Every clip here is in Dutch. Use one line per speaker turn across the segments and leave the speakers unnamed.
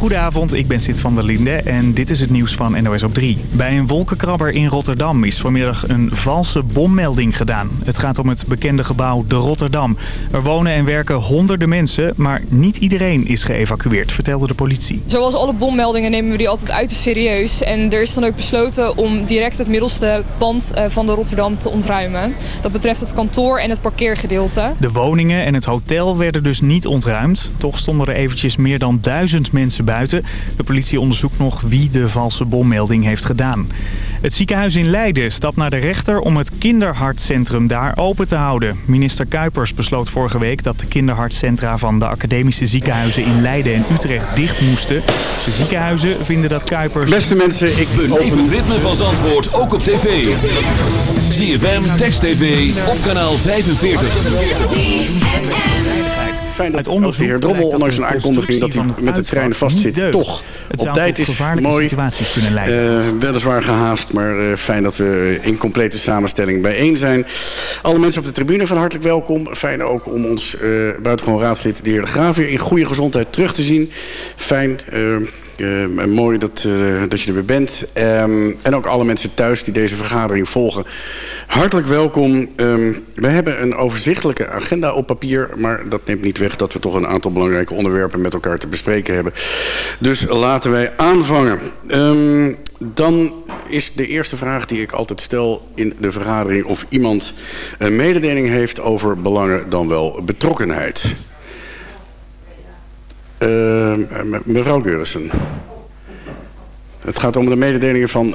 Goedenavond, ik ben Sid van der Linde en dit is het nieuws van NOS op 3. Bij een wolkenkrabber in Rotterdam is vanmiddag een valse bommelding gedaan. Het gaat om het bekende gebouw De Rotterdam. Er wonen en werken honderden mensen, maar niet iedereen is geëvacueerd, vertelde de politie.
Zoals alle bommeldingen nemen we die altijd uiterst serieus. En er is dan ook besloten om direct het middelste pand eh, van de Rotterdam te ontruimen. Dat betreft het kantoor en het parkeergedeelte.
De woningen en het hotel werden dus niet ontruimd. Toch stonden er eventjes meer dan duizend mensen buiten. De politie onderzoekt nog wie de valse bommelding heeft gedaan. Het ziekenhuis in Leiden stapt naar de rechter om het kinderhartcentrum daar open te houden. Minister Kuipers besloot vorige week dat de kinderhartcentra van de academische ziekenhuizen in Leiden en Utrecht dicht moesten. De ziekenhuizen vinden dat Kuipers...
Beste mensen, ik
Beleef het ritme van Zandvoort ook op tv. ZFM, Text TV, op kanaal 45.
Fijn dat ook de heer Drommel, ondanks een aankondiging dat hij met de trein vastzit, toch op tijd is. Mooi.
situaties kunnen leiden.
Eh, weliswaar gehaast, maar eh, fijn dat we in complete samenstelling bijeen zijn. Alle mensen op de tribune van hartelijk welkom. Fijn ook om ons eh, buitengewoon raadslid, de heer De Graaf, weer in goede gezondheid terug te zien. Fijn. Eh, mooi dat, eh, dat je er weer bent. Ehm, en ook alle mensen thuis die deze vergadering volgen. Hartelijk welkom. Ehm, we hebben een overzichtelijke agenda op papier... maar dat neemt niet weg dat we toch een aantal belangrijke onderwerpen... met elkaar te bespreken hebben. Dus laten wij aanvangen. Ehm, dan is de eerste vraag die ik altijd stel in de vergadering... of iemand een mededeling heeft over belangen dan wel betrokkenheid. Uh, me- mevrouw Geurissen. Het gaat om de mededelingen van...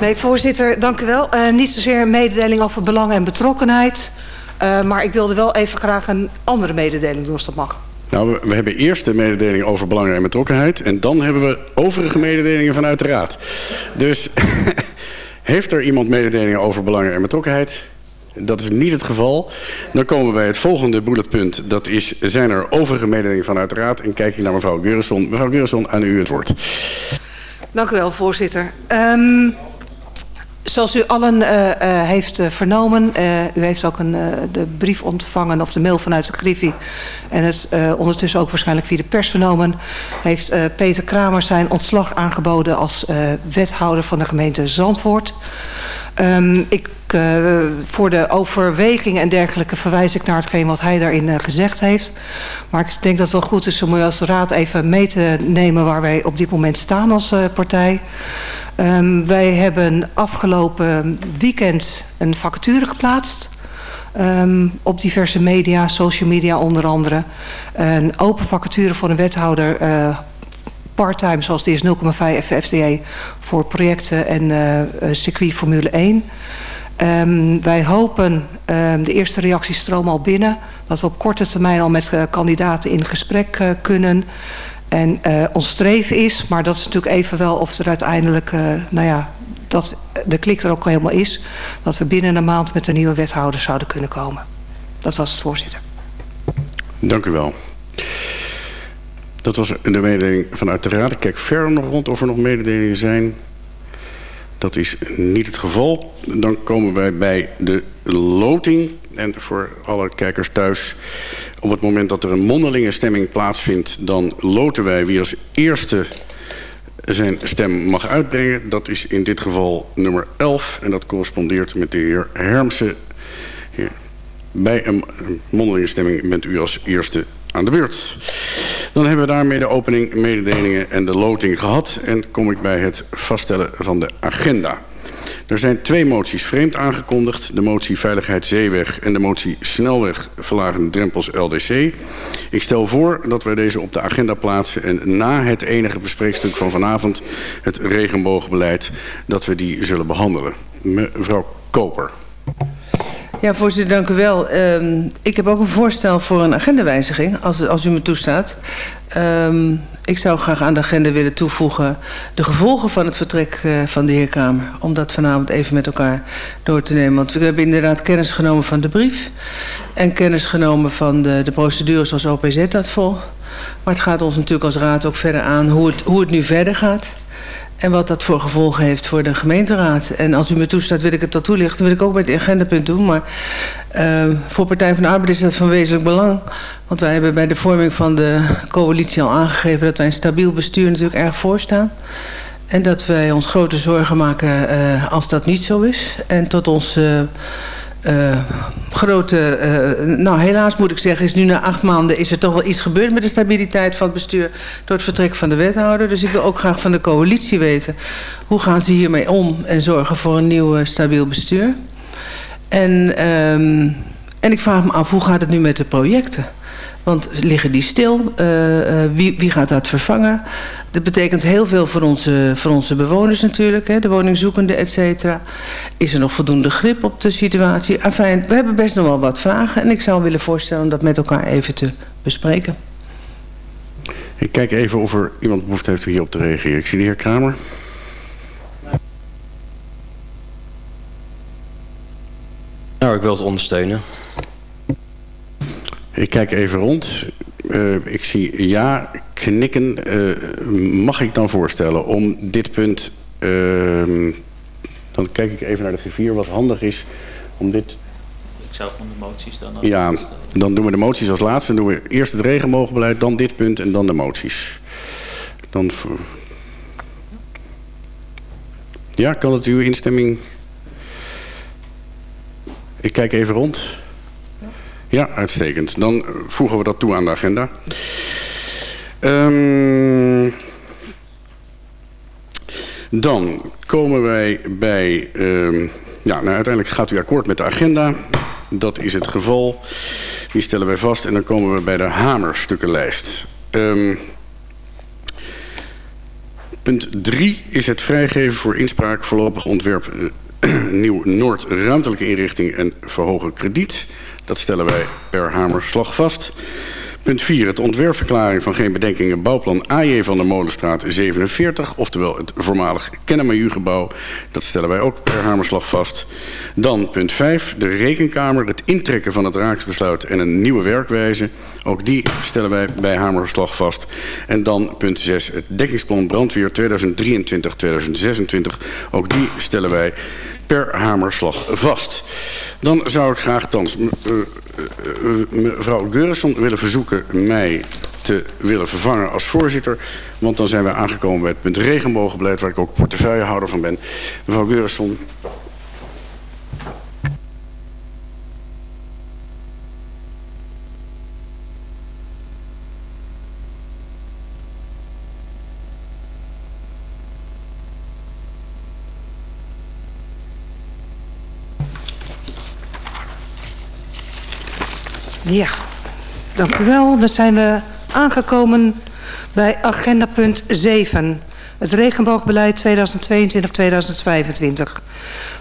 Nee, voorzitter, dank u wel. Eh, niet zozeer een mededeling over belangen en betrokkenheid. eh, maar ik wilde wel even graag een andere mededeling doen, als dat mag.
Nou, we, we hebben eerst de mededeling over belangen en betrokkenheid... en dan hebben we overige mededelingen vanuit de Raad. Dus heeft er iemand mededelingen over belangen en betrokkenheid? Dat is niet het geval. Dan komen we bij het volgende bulletpunt. Dat is, zijn er overige mededelingen vanuit de Raad? En kijk ik naar mevrouw Geurison. Mevrouw Geurison, aan u het woord.
Dank u wel, voorzitter. Ehm, zoals u allen eh, eh, heeft eh, vernomen, u heeft ook een, de brief ontvangen of de mail vanuit de Griffie en het eh, ondertussen ook waarschijnlijk via de pers vernomen, heeft Peter Kramer zijn ontslag aangeboden als wethouder van de gemeente Zandvoort. Ehm, ik, eh, voor de overwegingen en dergelijke verwijs ik naar hetgeen wat hij daarin eh, gezegd heeft. Maar ik denk dat het wel goed is om u als raad even mee te nemen waar wij op dit moment staan als eh, partij. Ehm, wij hebben afgelopen weekend een vacature geplaatst. Ehm, op diverse media, social media onder andere. Een open vacature voor een wethouder uh, parttime, zoals die is 0,5 FTE voor projecten en uh, circuit Formule 1. Um, wij hopen, um, de eerste reacties stromen al binnen, dat we op korte termijn al met uh, kandidaten in gesprek kunnen. En ons streven is, maar dat is natuurlijk even wel of er uiteindelijk, nou ja, dat de klik er ook helemaal is, dat we binnen een maand met een nieuwe wethouder zouden kunnen komen. Dat was het voorzitter.
Dank u wel. Dat was de mededeling vanuit de Raad. Ik kijk verder nog rond of er nog mededelingen zijn. Dat is niet het geval. Dan komen wij bij de loting. En voor alle kijkers thuis, op het moment dat er een mondelinge stemming plaatsvindt... dan loten wij wie als eerste zijn stem mag uitbrengen. Dat is in dit geval nummer 11 en dat correspondeert met de heer Hermsen. Bij een mondelinge stemming bent u als eerste aan de beurt. Dan hebben we daarmee de opening, mededelingen en de loting gehad. En kom ik bij het vaststellen van de agenda. Er zijn twee moties vreemd aangekondigd. De motie Veiligheid Zeeweg en de motie Snelweg Verlagende Drempels LDC. Ik stel voor dat wij deze op de agenda plaatsen... en na het enige bespreekstuk van vanavond, het regenboogbeleid... dat we die zullen behandelen. Mevrouw Koper.
Ja, voorzitter, dank u wel. Um, ik heb ook een voorstel voor een agendawijziging, als, als u me toestaat. Um, ik zou graag aan de agenda willen toevoegen de gevolgen van het vertrek uh, van de heer Kamer. Om dat vanavond even met elkaar door te nemen. Want we hebben inderdaad kennis genomen van de brief. En kennis genomen van de, de procedure zoals OPZ dat volgt. Maar het gaat ons natuurlijk als raad ook verder aan hoe het, hoe het nu verder gaat. En wat dat voor gevolgen heeft voor de gemeenteraad. En als u me toestaat wil ik het tot toelichten. Dat wil ik ook bij het agendapunt doen. Maar uh, voor Partij van de Arbeid is dat van wezenlijk belang. Want wij hebben bij de vorming van de coalitie al aangegeven... dat wij een stabiel bestuur natuurlijk erg voorstaan. En dat wij ons grote zorgen maken uh, als dat niet zo is. En tot ons... Uh, uh, grote, uh, nou helaas moet ik zeggen, is nu na acht maanden is er toch wel iets gebeurd met de stabiliteit van het bestuur door het vertrek van de wethouder. Dus ik wil ook graag van de coalitie weten, hoe gaan ze hiermee om en zorgen voor een nieuw uh, stabiel bestuur. En, um, en ik vraag me af, hoe gaat het nu met de projecten? Want liggen die stil? Uh, uh, wie, wie gaat dat vervangen? Dat betekent heel veel voor onze, voor onze bewoners natuurlijk, hè, de woningzoekenden, et cetera. Is er nog voldoende grip op de situatie? Enfin, we hebben best nog wel wat vragen en ik zou willen voorstellen om dat met elkaar even te bespreken.
Ik kijk even of er iemand behoefte heeft hierop te reageren. Ik zie de heer Kramer.
Nou, ik wil het ondersteunen.
Ik kijk even rond. Uh, ik zie ja knikken. Uh, mag ik dan voorstellen om dit punt... Uh, dan kijk ik even naar de griffier wat handig is om dit...
Ik zou gewoon de moties dan... Als
ja, dan doen we de moties als laatste. Dan doen we eerst het regenbogenbeleid, dan dit punt en dan de moties. Dan... Ja, kan het uw instemming... Ik kijk even rond. Ja, uitstekend. Dan voegen we dat toe aan de agenda. Um, dan komen wij bij... Um, ja, nou, uiteindelijk gaat u akkoord met de agenda. Dat is het geval. Die stellen wij vast. En dan komen we bij de hamerstukkenlijst. Um, punt 3 is het vrijgeven voor inspraak voorlopig ontwerp... Uh, nieuw Noord ruimtelijke inrichting en verhogen krediet... Dat stellen wij per hamerslag vast. Punt 4. Het ontwerpverklaring van geen bedenkingen bouwplan AJ van de Molenstraat 47. Oftewel het voormalig Kennemaju-gebouw. Dat stellen wij ook per hamerslag vast. Dan punt 5. De rekenkamer. Het intrekken van het raaksbesluit en een nieuwe werkwijze. Ook die stellen wij bij hamerslag vast. En dan punt 6. Het dekkingsplan brandweer 2023-2026. Ook die stellen wij per hamerslag vast. Dan zou ik graag thans mevrouw Geurisson willen verzoeken mij te willen vervangen als voorzitter. Want dan zijn we aangekomen bij het punt regenbogenbeleid... waar ik ook portefeuillehouder van ben. Mevrouw Geurisson.
Ja, dank u wel. Dan zijn we aangekomen bij agenda punt 7. Het regenboogbeleid 2022-2025.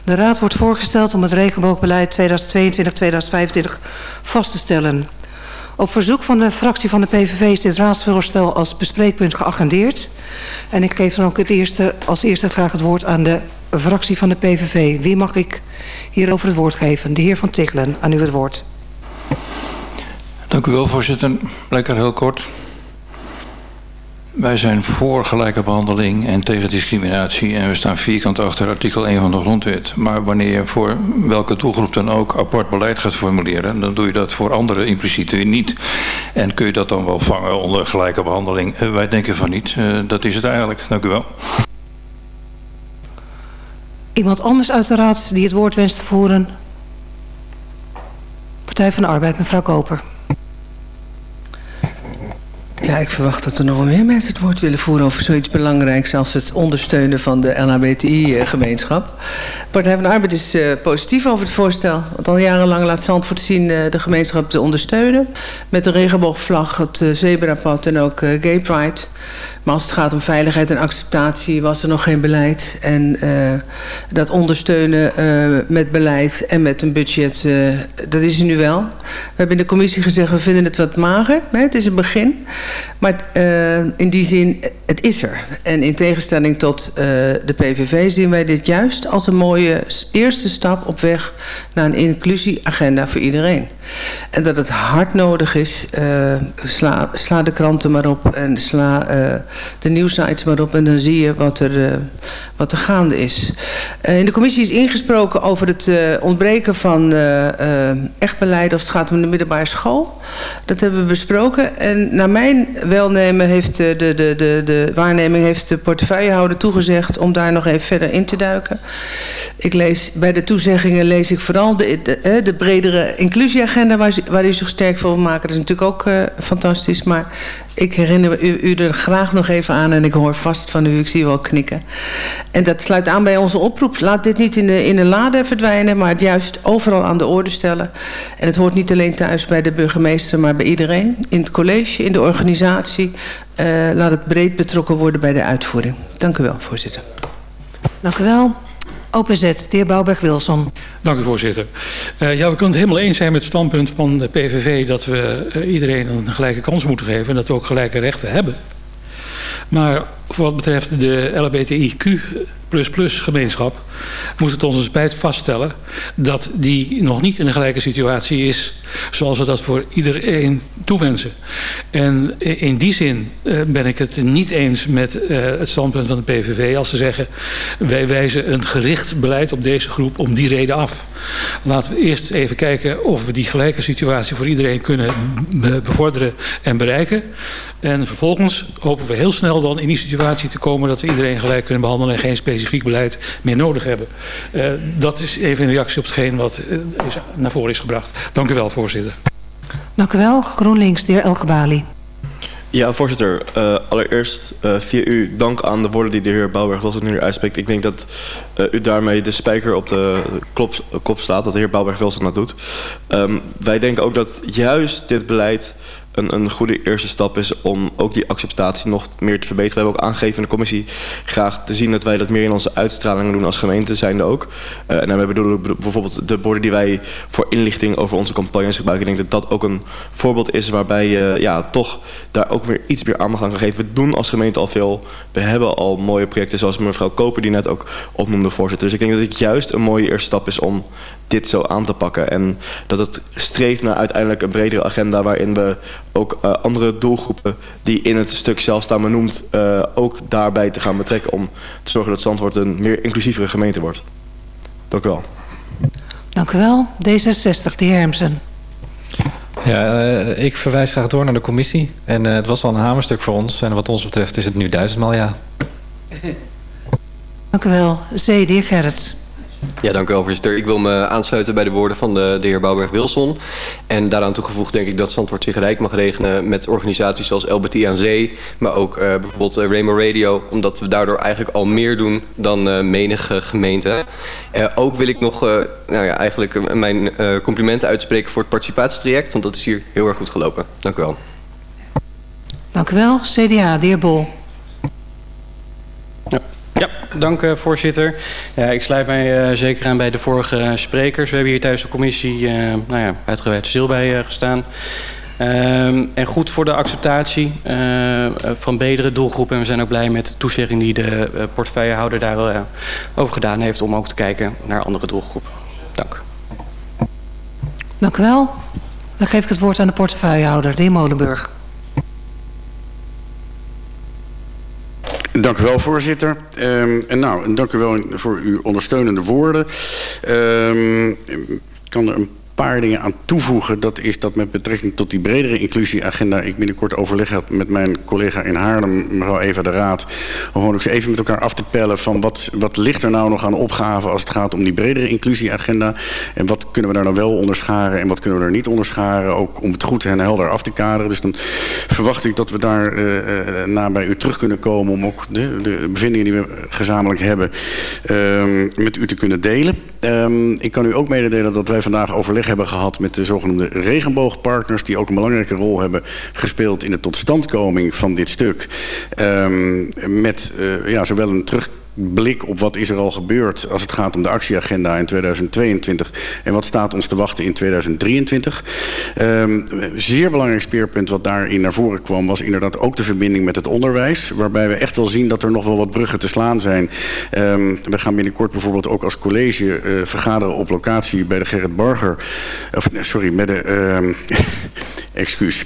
De Raad wordt voorgesteld om het regenboogbeleid 2022-2025 vast te stellen. Op verzoek van de fractie van de PVV is dit raadsvoorstel als bespreekpunt geagendeerd. En ik geef dan ook het eerste, als eerste graag het woord aan de fractie van de PVV. Wie mag ik hierover het woord geven? De heer Van Tichelen, aan u het woord.
Dank u wel, voorzitter. Lekker heel kort. Wij zijn voor gelijke behandeling en tegen discriminatie en we staan vierkant achter artikel 1 van de grondwet. Maar wanneer je voor welke doelgroep dan ook apart beleid gaat formuleren, dan doe je dat voor anderen impliciet weer niet. En kun je dat dan wel vangen onder gelijke behandeling? Uh, wij denken van niet. Uh, dat is het eigenlijk. Dank u wel.
Iemand anders uit de raad die het woord wenst te voeren? Partij van de Arbeid, mevrouw Koper.
Ja, ik verwacht dat er nog meer mensen het woord willen voeren over zoiets belangrijks als het ondersteunen van de LHBTI-gemeenschap. Partij van de Arbeid is uh, positief over het voorstel. Want al jarenlang laat Zandvoort zien uh, de gemeenschap te ondersteunen. Met de regenboogvlag, het uh, zebrapad en ook Gay Pride. Maar als het gaat om veiligheid en acceptatie was er nog geen beleid. En dat ondersteunen met beleid en met een budget, dat is er nu wel. We hebben in de commissie gezegd, we vinden het wat mager. Hè? Het is een begin. Maar in die zin, het is er. En in tegenstelling tot uh, de PVV zien wij dit juist als een mooie eerste stap op weg naar een inclusieagenda voor iedereen. En dat het hard nodig is, uh, sla, de kranten maar op en sla uh, de nieuwsites maar op en dan zie je wat er, wat er gaande is. in de commissie is ingesproken over het ontbreken van echt beleid als het gaat om de middelbare school. Dat hebben we besproken en naar mijn welnemen heeft de, de, de, de waarneming heeft de portefeuillehouder toegezegd om daar nog even verder in te duiken. Ik lees, bij de toezeggingen lees ik vooral de, de, de bredere inclusieagenda waar, u zich sterk voor wil maken. Dat is natuurlijk ook uh, fantastisch, maar ik herinner u, u er graag nog even aan en ik hoor vast van u, ik zie u wel knikken. En dat sluit aan bij onze oproep. Laat dit niet in de, in de lade verdwijnen, maar het juist overal aan de orde stellen. En het hoort niet alleen thuis bij de burgemeester, maar bij iedereen. In het college, in de organisatie. Uh, laat het breed betrokken worden bij de uitvoering. Dank u wel, voorzitter.
Dank u wel. OPZ, de heer Bouwberg-Wilson.
Dank u, voorzitter. Uh, ja, we kunnen het helemaal eens zijn met het standpunt van de PVV... dat we uh, iedereen een gelijke kans moeten geven... en dat we ook gelijke rechten hebben. Maar wat betreft de LBTIQ gemeenschap moet het ons spijt vaststellen dat die nog niet in een gelijke situatie is zoals we dat voor iedereen toewensen. En in die zin uh, ben ik het niet eens met uh, het standpunt van de PVV als ze zeggen wij wijzen een gericht beleid op deze groep om die reden af. Laten we eerst even kijken of we die gelijke situatie voor iedereen kunnen bevorderen en bereiken. En vervolgens hopen we heel snel dan in die situatie te komen dat we iedereen gelijk kunnen behandelen en geen specifiek beleid meer nodig hebben. Uh, dat is even een reactie op hetgeen wat uh, is, naar voren is gebracht. Dank u wel, voorzitter.
Dank u wel. GroenLinks, de heer Elgebali.
Ja, voorzitter. Uh, allereerst uh, via u dank aan de woorden die de heer Bouwberg Wilson nu uitspreekt. Ik denk dat uh, u daarmee de spijker op de klop, kop staat, dat de heer Bouwberg Wilson dat doet. Um, wij denken ook dat juist dit beleid een, een goede eerste stap is om ook die acceptatie nog meer te verbeteren. We hebben ook aangegeven in de commissie graag te zien dat wij dat meer in onze uitstralingen doen als gemeente zijnde ook. Uh, en we bedoelen bijvoorbeeld de borden die wij voor inlichting over onze campagnes gebruiken. Ik denk dat dat ook een voorbeeld is waarbij je uh, ja, toch daar ook weer iets meer aandacht aan kan geven. We doen als gemeente al veel. We hebben al mooie projecten zoals mevrouw Koper die net ook opnoemde voorzitter. Dus ik denk dat het juist een mooie eerste stap is om dit zo aan te pakken. En dat het streeft naar uiteindelijk een bredere agenda waarin we ook uh, andere doelgroepen die in het stuk zelf staan benoemd uh, ook daarbij te gaan betrekken om te zorgen dat Zandvoort een meer inclusievere gemeente wordt. Dank u wel.
Dank u wel. D66, de heer Hermsen.
Ja, uh, ik verwijs graag door naar de commissie. En uh, het was al een hamerstuk voor ons. En wat ons betreft is het nu duizendmaal ja.
Dank u wel. C, de heer Gerrits.
Ja, dank u wel, voorzitter. Ik wil me aansluiten bij de woorden van de, de heer Bouwberg-Wilson. En daaraan toegevoegd denk ik dat Zandvoort zich rijk mag regenen met organisaties zoals LBT aan Zee, maar ook uh, bijvoorbeeld uh, Rainbow Radio, omdat we daardoor eigenlijk al meer doen dan uh, menige gemeente. Uh, ook wil ik nog nou ja, eigenlijk mijn complimenten uitspreken voor het participatietraject, want dat is hier heel erg goed gelopen. Dank u wel.
Dank u wel. CDA, de heer Bol.
Ja, dank uh, voorzitter. Ja, ik sluit mij uh, zeker aan bij de vorige sprekers. We hebben hier tijdens de commissie uh, nou ja, uitgebreid stil bij gestaan. Um, en goed voor de acceptatie van bredere doelgroepen. En we zijn ook blij met de toezegging die de portefeuillehouder daar over gedaan heeft... om ook te kijken naar andere doelgroepen. Dank.
Dank u wel. Dan geef ik het woord aan de portefeuillehouder, de Molenburg.
Dank u wel, voorzitter. Um, en nou, dank u wel voor uw ondersteunende woorden. Um, kan er een paar dingen aan toevoegen. Dat is dat met betrekking tot die bredere inclusieagenda... ik binnenkort overleg heb met mijn collega in Haarlem, mevrouw Eva de Raad... om gewoon eens even met elkaar af te pellen van wat, wat ligt er nou nog aan opgaven... als het gaat om die bredere inclusieagenda. En wat kunnen we daar nou wel onderscharen en wat kunnen we er niet onderscharen. Ook om het goed en helder af te kaderen. Dus dan verwacht ik dat we daar uh, bij u terug kunnen komen... om ook de, bevindingen die we gezamenlijk hebben uh, met u te kunnen delen. Um, ik kan u ook mededelen dat wij vandaag overleg hebben gehad met de zogenoemde regenboogpartners... die ook een belangrijke rol hebben gespeeld in de totstandkoming van dit stuk. Um, met uh, ja, zowel een terug blik op wat is er al gebeurd als het gaat om de actieagenda in 2022 en wat staat ons te wachten in 2023. Um, zeer belangrijk speerpunt wat daarin naar voren kwam was inderdaad ook de verbinding met het onderwijs, waarbij we echt wel zien dat er nog wel wat bruggen te slaan zijn. Um, we gaan binnenkort bijvoorbeeld ook als college uh, vergaderen op locatie bij de Gerrit Barger, of sorry, bij de, um, excuus.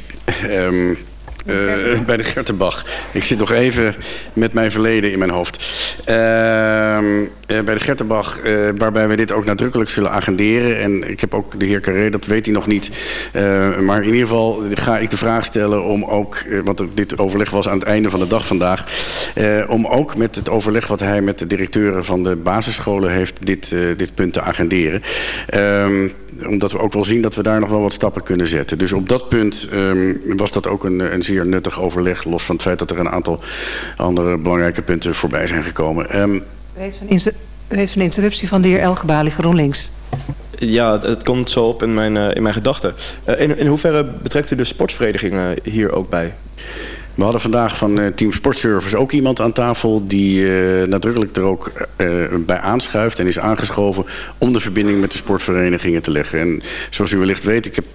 Uh, bij de Gertenbach. Ik zit nog even met mijn verleden in mijn hoofd. Uh, uh, bij de Gertenbach, waarbij we dit ook nadrukkelijk zullen agenderen. En ik heb ook de heer Carré, dat weet hij nog niet. maar in ieder geval ga ik de vraag stellen om ook, want dit overleg was aan het einde van de dag vandaag. om ook met het overleg wat hij met de directeuren van de basisscholen heeft, dit, dit punt te agenderen. Ehm, omdat we ook wel zien dat we daar nog wel wat stappen kunnen zetten. Dus op dat punt um, was dat ook een, een zeer nuttig overleg... los van het feit dat er een aantal andere belangrijke punten voorbij zijn gekomen. Um,
u, heeft een u heeft een interruptie van de heer Elgebali GroenLinks.
Ja, het, het, komt zo op in mijn, uh, in mijn gedachten. Uh, in, in hoeverre betrekt u de sportverenigingen hier ook bij?
We hadden vandaag van uh, Team Sportservice ook iemand aan tafel... die uh, nadrukkelijk er ook uh, bij aanschuift en is aangeschoven... om de verbinding met de sportverenigingen te leggen. En zoals u wellicht weet, ik heb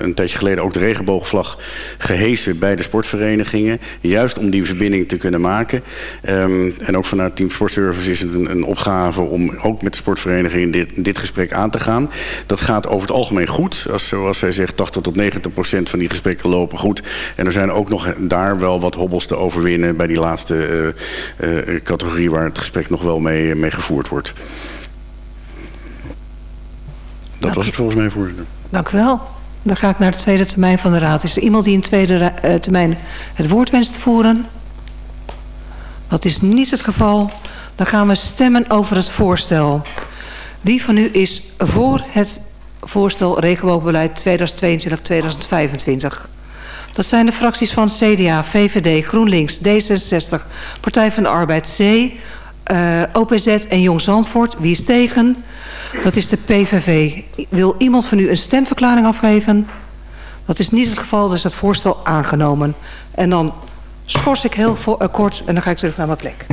een tijdje geleden ook de regenboogvlag gehesen... bij de sportverenigingen, juist om die verbinding te kunnen maken. Um, en ook vanuit Team Sportservice is het een, een opgave... om ook met de sportverenigingen dit, dit gesprek aan te gaan. Dat gaat over het algemeen goed. Als, zoals zij zegt, 80 tot 90 procent van die gesprekken lopen goed... En er zijn zijn ook nog daar wel wat hobbels te overwinnen... bij die laatste uh, uh, categorie waar het gesprek nog wel mee, mee gevoerd wordt. Dat Dank was het volgens mij, voorzitter.
Dank u wel. Dan ga ik naar de tweede termijn van de Raad. Is er iemand die in de tweede uh, termijn het woord wenst te voeren? Dat is niet het geval. Dan gaan we stemmen over het voorstel. Wie van u is voor het voorstel regenboogbeleid 2022-2025? Dat zijn de fracties van CDA, VVD, GroenLinks, D66, Partij van de Arbeid, C, uh, OPZ en Jong Zandvoort. Wie is tegen? Dat is de PVV. Wil iemand van u een stemverklaring afgeven? Dat is niet het geval, dus het voorstel aangenomen. En dan schors ik heel uh, kort en dan ga ik terug naar mijn plek.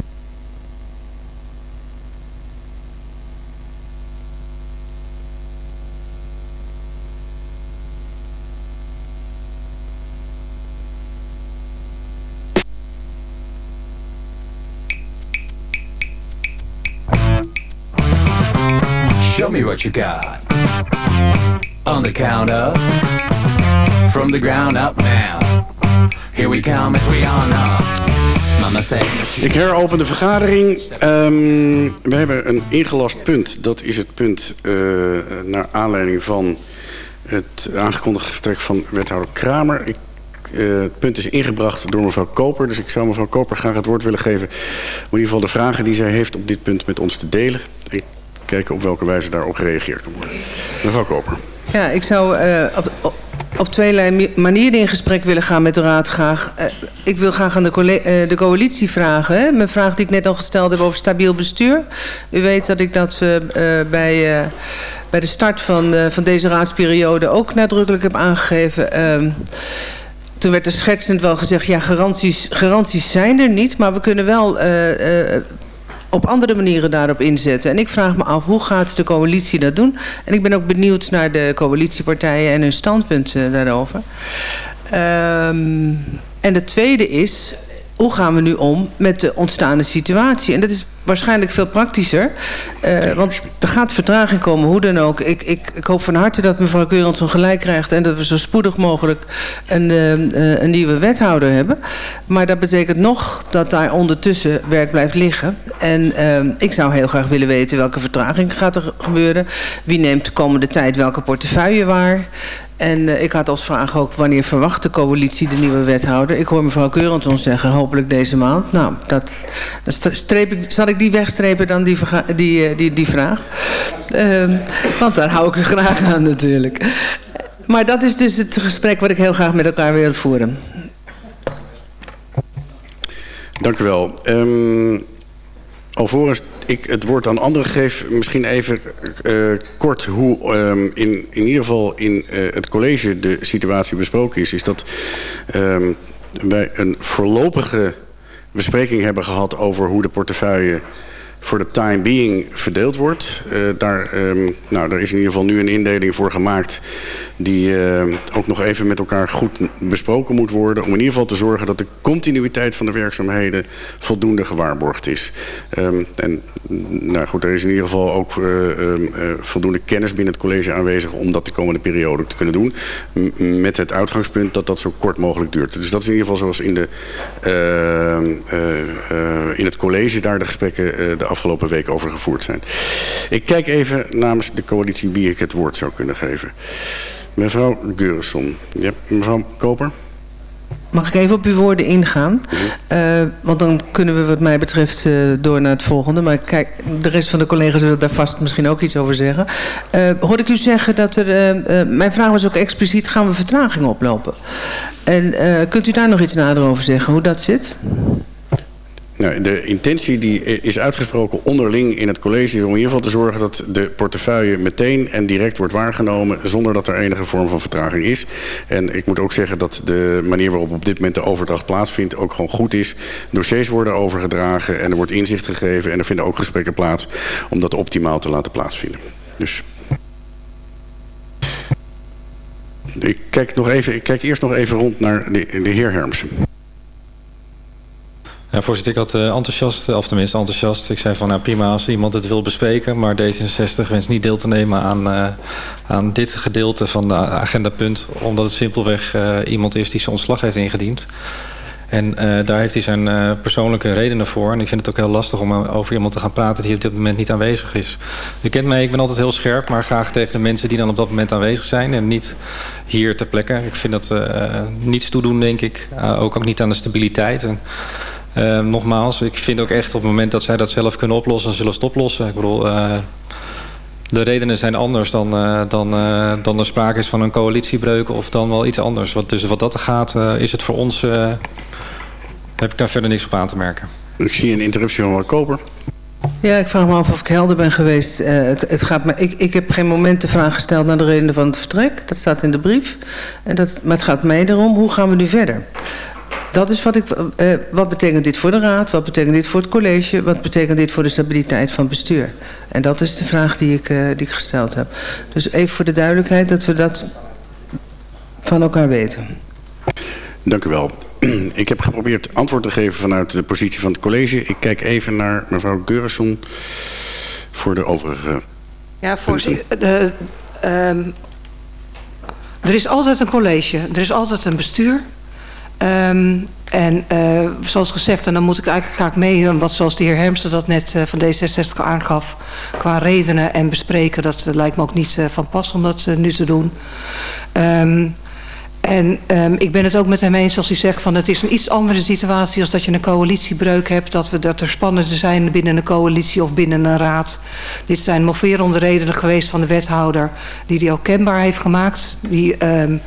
You got. On the count. From the ground up now. Here we come as we. Mama say.
Ik heropen de vergadering. Um, we hebben een ingelast punt. Dat is het punt uh, naar aanleiding van het aangekondigde vertrek van wethouder Kramer. Ik uh, het punt is ingebracht door mevrouw Koper. Dus ik zou mevrouw Koper graag het woord willen geven... om in ieder geval de vragen die zij heeft op dit punt met ons te delen. En kijken op welke wijze daarop gereageerd kan worden. Mevrouw Koper.
Ja, ik zou uh, op, op, twee manieren in gesprek willen gaan met de Raad graag. Uh, ik wil graag aan de, uh, de coalitie vragen. Mijn vraag die ik net al gesteld heb over stabiel bestuur. U weet dat ik dat bij, bij de start van, van deze raadsperiode ook nadrukkelijk heb aangegeven... Ehm, toen werd er schertsend wel gezegd, ja, garanties, garanties zijn er niet, maar we kunnen wel op andere manieren daarop inzetten. En ik vraag me af, hoe gaat de coalitie dat doen? En ik ben ook benieuwd naar de coalitiepartijen en hun standpunt uh, daarover. Um, en het tweede is, hoe gaan we nu om met de ontstaande situatie? En dat is waarschijnlijk veel praktischer. Uh, want er gaat vertraging komen, hoe dan ook. Ik, ik, ik hoop van harte dat mevrouw Keurensson gelijk krijgt... en dat we zo spoedig mogelijk een, uh, een nieuwe wethouder hebben. Maar dat betekent nog dat daar ondertussen werk blijft liggen. En uh, ik zou heel graag willen weten welke vertraging gaat er gebeuren. Wie neemt de komende tijd welke portefeuille waar... En uh, ik had als vraag ook wanneer verwacht de coalitie de nieuwe wethouder. Ik hoor mevrouw Keurenton zeggen hopelijk deze maand. Nou, dat, dat streep ik, zal ik die wegstrepen dan die, die, die, die vraag. Uh, want daar hou ik u graag aan natuurlijk. Maar dat is dus het gesprek wat ik heel graag met elkaar wil voeren.
Dank u wel. Um, alvorens ik het woord aan anderen geef, misschien even uh, kort hoe um, in, in ieder geval in uh, het college de situatie besproken is. Is dat um, wij een voorlopige bespreking hebben gehad over hoe de portefeuille voor de time being verdeeld wordt. Uh, daar, um, nou, daar is in ieder geval nu een indeling voor gemaakt... die uh, ook nog even met elkaar goed besproken moet worden... om in ieder geval te zorgen dat de continuïteit van de werkzaamheden... voldoende gewaarborgd is. Um, en nou goed, er is in ieder geval ook uh, um, voldoende kennis binnen het college aanwezig... om dat de komende periode te kunnen doen. Met het uitgangspunt dat dat zo kort mogelijk duurt. Dus dat is in ieder geval zoals in, de, in het college daar de gesprekken... de afgelopen week over gevoerd zijn. Ik kijk even namens de coalitie wie ik het woord zou kunnen geven. Mevrouw Geurisson. Ja, mevrouw Koper.
Mag ik even op uw woorden ingaan? Uh, want dan kunnen we wat mij betreft uh, door naar het volgende. Maar kijk, de rest van de collega's zullen daar vast misschien ook iets over zeggen. Uh, hoorde ik u zeggen dat er... mijn vraag was ook expliciet, gaan we vertraging oplopen? En kunt u daar nog iets nader over zeggen, hoe dat zit?
Nou, de intentie die is uitgesproken onderling in het college... is om in ieder geval te zorgen dat de portefeuille meteen en direct wordt waargenomen... zonder dat er enige vorm van vertraging is. En ik moet ook zeggen dat de manier waarop op dit moment de overdracht plaatsvindt... ook gewoon goed is. Dossiers worden overgedragen en er wordt inzicht gegeven... en er vinden ook gesprekken plaats om dat optimaal te laten plaatsvinden. Dus... Ik kijk, nog even, ik kijk eerst nog even rond naar de, de heer Hermsen.
Ja, voorzitter, ik had uh, enthousiast, of tenminste enthousiast. Ik zei van nou prima als iemand het wil bespreken. Maar D66 wenst niet deel te nemen aan, uh, aan dit gedeelte van de agendapunt. Omdat het simpelweg uh, iemand is die zijn ontslag heeft ingediend. En daar heeft hij zijn persoonlijke redenen voor. En ik vind het ook heel lastig om over iemand te gaan praten die op dit moment niet aanwezig is. U kent mij, ik ben altijd heel scherp, maar graag tegen de mensen die dan op dat moment aanwezig zijn. En niet hier ter plekke. Ik vind dat niets toedoen, denk ik. ook, ook niet aan de stabiliteit. En, uh, nogmaals, ik vind ook echt op het moment dat zij dat zelf kunnen oplossen, zullen ze het oplossen. Ik bedoel, uh, de redenen zijn anders dan, uh, dan, dan er sprake is van een coalitiebreuk of dan wel iets anders. Want dus wat dat gaat, is het voor ons, heb ik daar verder niks op aan te merken.
Ik zie een interruptie van wat Koper.
Ja, ik vraag me af of ik helder ben geweest. Uh, het, het gaat me, ik, ik heb geen moment de vraag gesteld naar de redenen van het vertrek. Dat staat in de brief. En dat, maar het gaat mij erom, hoe gaan we nu verder? Dat is wat ik... Uh, wat betekent dit voor de raad? Wat betekent dit voor het college? Wat betekent dit voor de stabiliteit van het bestuur? En dat is de vraag die ik, uh, die ik gesteld heb. Dus even voor de duidelijkheid dat we dat van elkaar weten.
Dank u wel. Ik heb geprobeerd antwoord te geven vanuit de positie van het college. Ik kijk even naar mevrouw Geurisson voor de overige...
Ja, voorzitter. De, um, er is altijd een college. Er is altijd een bestuur. Um, en uh, zoals gezegd, en dan moet ik eigenlijk graag mee, wat zoals de heer Hermsen dat net uh, van D66 aangaf, qua redenen en bespreken, dat uh, lijkt me ook niet van pas om dat nu te doen. Um, en um, ik ben het ook met hem eens als hij zegt van het is een iets andere situatie als dat je een coalitiebreuk hebt. Dat, we, dat er spannenden zijn binnen een coalitie of binnen een raad. Dit zijn moverende redenen geweest van de wethouder die die ook kenbaar heeft gemaakt. Die... Um,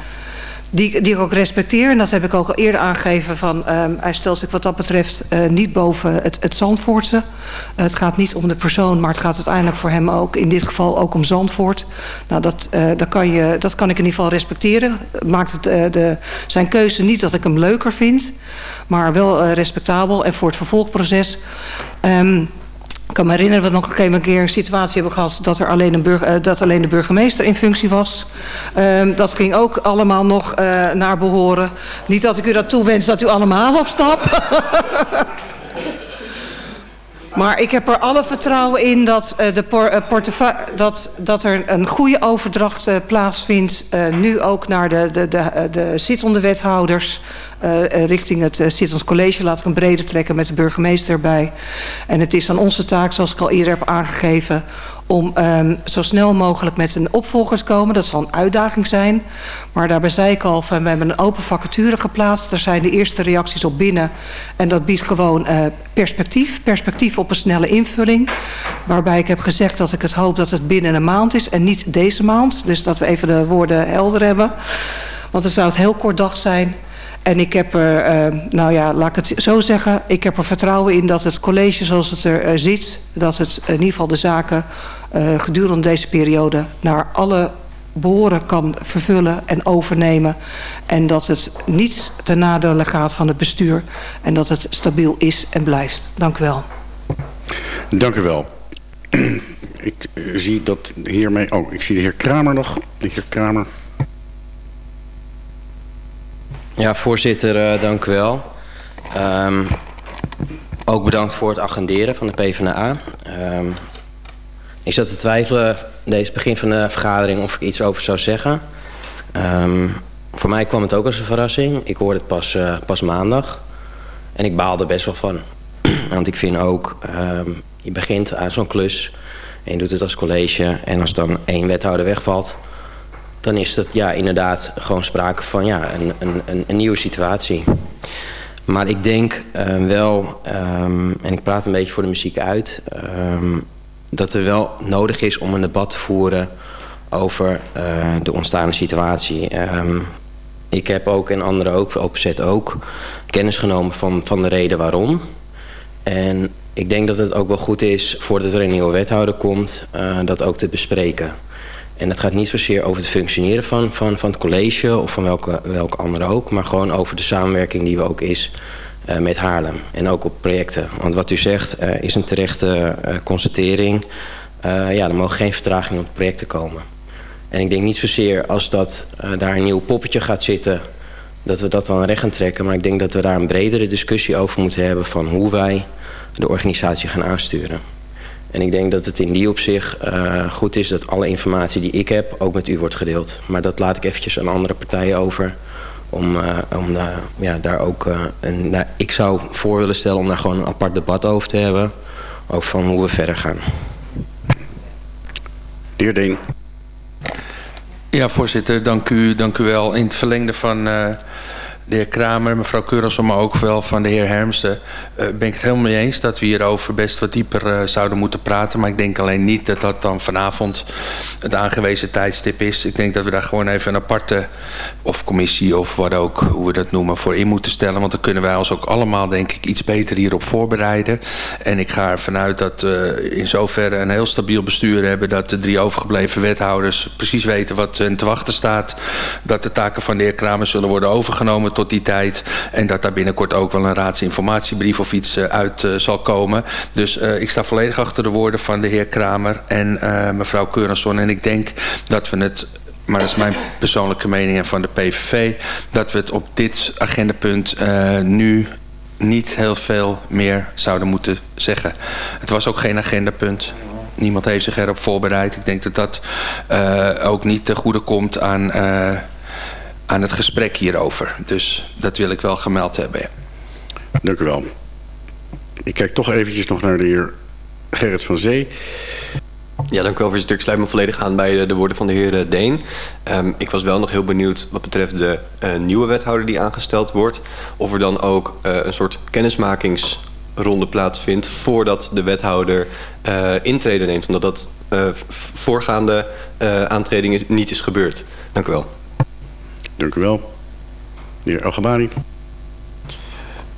die, die ik ook respecteer. En dat heb ik ook al eerder aangegeven. Van, um, hij stelt zich wat dat betreft uh, niet boven het, het Zandvoortse. Uh, het gaat niet om de persoon, maar het gaat uiteindelijk voor hem ook... in dit geval ook om Zandvoort. Nou, dat, uh, dat, kan, je, dat kan ik in ieder geval respecteren. Maakt het, de, zijn keuze niet dat ik hem leuker vind... maar wel respectabel. En voor het vervolgproces... Um, ik kan me herinneren dat we nog een keer een situatie hebben gehad... dat, er alleen, een burger, uh, dat alleen de burgemeester in functie was. Uh, dat ging ook allemaal nog uh, naar behoren. Niet dat ik u dat toewens dat u allemaal opstapt. Maar ik heb er alle vertrouwen in dat, uh, de por dat, dat er een goede overdracht plaatsvindt. nu ook naar de, de, de, de zittende wethouders. Richting het zittend college. Laat ik een brede trekken met de burgemeester erbij. En het is aan onze taak, zoals ik al eerder heb aangegeven om um, zo snel mogelijk met een opvolger te komen. Dat zal een uitdaging zijn. Maar daarbij zei ik al, van, we hebben een open vacature geplaatst. Daar zijn de eerste reacties op binnen. En dat biedt gewoon perspectief. Perspectief op een snelle invulling. Waarbij ik heb gezegd dat ik het hoop dat het binnen een maand is. En niet deze maand. Dus dat we even de woorden helder hebben. Want dan zou het heel kort dag zijn. En ik heb er, uh, nou ja, laat ik het zo zeggen... ik heb er vertrouwen in dat het college zoals het er uh, zit... dat het in ieder geval de zaken uh, gedurende deze periode... naar alle behoren kan vervullen en overnemen. En dat het niets ten nadele gaat van het bestuur. En dat het stabiel is en blijft. Dank u wel.
Dank u wel. Ik zie dat hiermee... Oh, ik zie de heer Kramer nog. De heer Kramer.
Ja, voorzitter, uh, dank u wel. Um, ook bedankt voor het agenderen van de PvdA. Um, ik zat te twijfelen deze begin van de vergadering of ik iets over zou zeggen. Um, voor mij kwam het ook als een verrassing. Ik hoorde het pas, uh, pas maandag. En ik baalde best wel van. Want ik vind ook, je begint aan zo'n klus en je doet het als college. En als dan één wethouder wegvalt, dan is dat ja, inderdaad gewoon sprake van ja, een, een, een, nieuwe situatie. Maar ik denk uh, wel, um, en ik praat een beetje voor de muziek uit... Um, dat er wel nodig is om een debat te voeren over uh, de ontstaande situatie. Ik heb ook, en anderen ook, Openzet ook, kennis genomen van, van de reden waarom. En ik denk dat het ook wel goed is, voordat er een nieuwe wethouder komt, uh, dat ook te bespreken. En het gaat niet zozeer over het functioneren van, van, van het college of van welke, welke andere ook, maar gewoon over de samenwerking die we ook is uh, met Haarlem. En ook op projecten. Want wat u zegt uh, is een terechte uh, constatering. Ja, er mogen geen vertragingen op projecten komen. En ik denk niet zozeer als dat daar een nieuw poppetje gaat zitten... dat we dat dan recht gaan trekken. Maar ik denk dat we daar een bredere discussie over moeten hebben... van hoe wij de organisatie gaan aansturen. En ik denk dat het in die opzicht uh, goed is dat alle informatie die ik heb ook met u wordt gedeeld. Maar dat laat ik eventjes aan andere partijen over. Om, uh, om daar, ja, daar ook uh, een. Nou, ik zou voor willen stellen om daar gewoon een apart debat over te hebben. Over van hoe we verder gaan.
De heer Deen.
Ja, voorzitter, dank u, dank u wel. In het verlengde van uh, de heer Kramer, mevrouw Keurelson, maar ook wel van de heer Hermsen... Uh, ben ik het helemaal mee eens dat we hierover best wat dieper uh, zouden moeten praten. Maar ik denk alleen niet dat dat dan vanavond het aangewezen tijdstip is. Ik denk dat we daar gewoon even een aparte of commissie of wat ook, hoe we dat noemen, voor in moeten stellen. Want dan kunnen wij ons ook allemaal, denk ik, iets beter hierop voorbereiden. En ik ga ervan uit dat we in zoverre een heel stabiel bestuur hebben... dat de drie overgebleven wethouders precies weten wat hen te wachten staat. Dat de taken van de heer Kramer zullen worden overgenomen die tijd. En dat daar binnenkort ook wel een raadsinformatiebrief of iets uit uh, zal komen. Dus uh, ik sta volledig achter de woorden van de heer Kramer en mevrouw Keurenson. En ik denk dat we het maar dat is mijn persoonlijke mening en van de PVV... dat we het op dit agendapunt uh, nu niet heel veel meer zouden moeten zeggen. Het was ook geen agendapunt. Niemand heeft zich erop voorbereid. Ik denk dat dat ook niet te goede komt aan, aan het gesprek hierover. Dus dat wil ik wel gemeld hebben. Ja.
Dank u wel. Ik kijk toch eventjes nog naar de heer Gerrit van Zee.
Ja, dank u wel, voorzitter. Ik sluit me volledig aan bij de, de woorden van de heer Deen. Um, ik was wel nog heel benieuwd wat betreft de uh, nieuwe wethouder die aangesteld wordt. Of er dan ook uh, een soort kennismakingsronde plaatsvindt voordat de wethouder uh, intreden neemt. Omdat dat voorgaande aantreding niet is gebeurd. Dank u wel.
Dank u wel. De heer Algebari.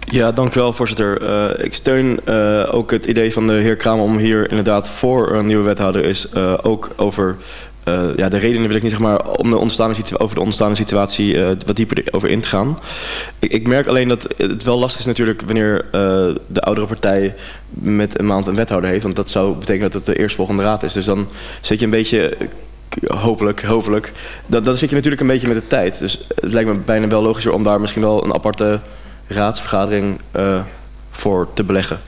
Ja, dank u wel, voorzitter. Uh, ik steun uh, ook het idee van de heer Kramer om hier inderdaad voor een nieuwe wethouder is uh, ook over ja, de redenen wil ik niet zeg maar om de ontstaande over de ontstaande situatie wat dieper over in te gaan. Ik, ik, merk alleen dat het wel lastig is natuurlijk wanneer de oudere partij met een maand een wethouder heeft. Want dat zou betekenen dat het de eerstvolgende raad is. Dus dan zit je een beetje hopelijk, hopelijk. Dan, dan zit je natuurlijk een beetje met de tijd. Dus het lijkt me bijna wel logischer om daar misschien wel een aparte raadsvergadering uh, voor te beleggen.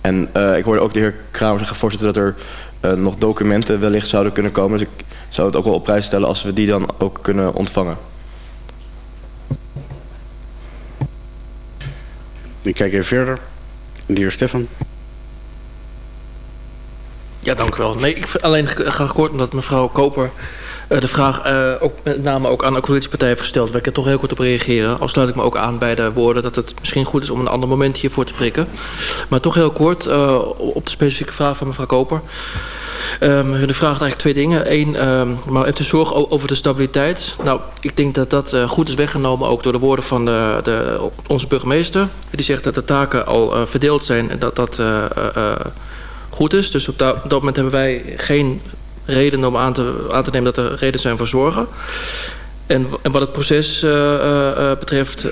En uh, ik hoorde ook de heer Kramer zeggen, voorzitter, dat er uh, nog documenten wellicht zouden kunnen komen. Dus ik zou het ook wel op prijs stellen als we die dan ook kunnen ontvangen.
Ik kijk even verder. De heer Stefan.
Ja, dank u wel. Nee, ik alleen graag kort omdat mevrouw Koper uh, de vraag uh, ook met name ook aan de coalitiepartij heeft gesteld. Waar ik er toch heel kort op reageren. Al sluit ik me ook aan bij de woorden dat het misschien goed is om een ander moment hiervoor te prikken. Maar toch heel kort uh, op de specifieke vraag van mevrouw Koper. Um, de vraag eigenlijk twee dingen. Eén, um, maar even de zorg over de stabiliteit. Nou, ik denk dat dat goed is weggenomen ook door de woorden van de, de, onze burgemeester. Die zegt dat de taken al verdeeld zijn en dat dat goed is. Dus op dat, dat moment hebben wij geen redenen om aan te, aan te nemen dat er redenen zijn voor zorgen. En, en wat het proces uh, uh, betreft...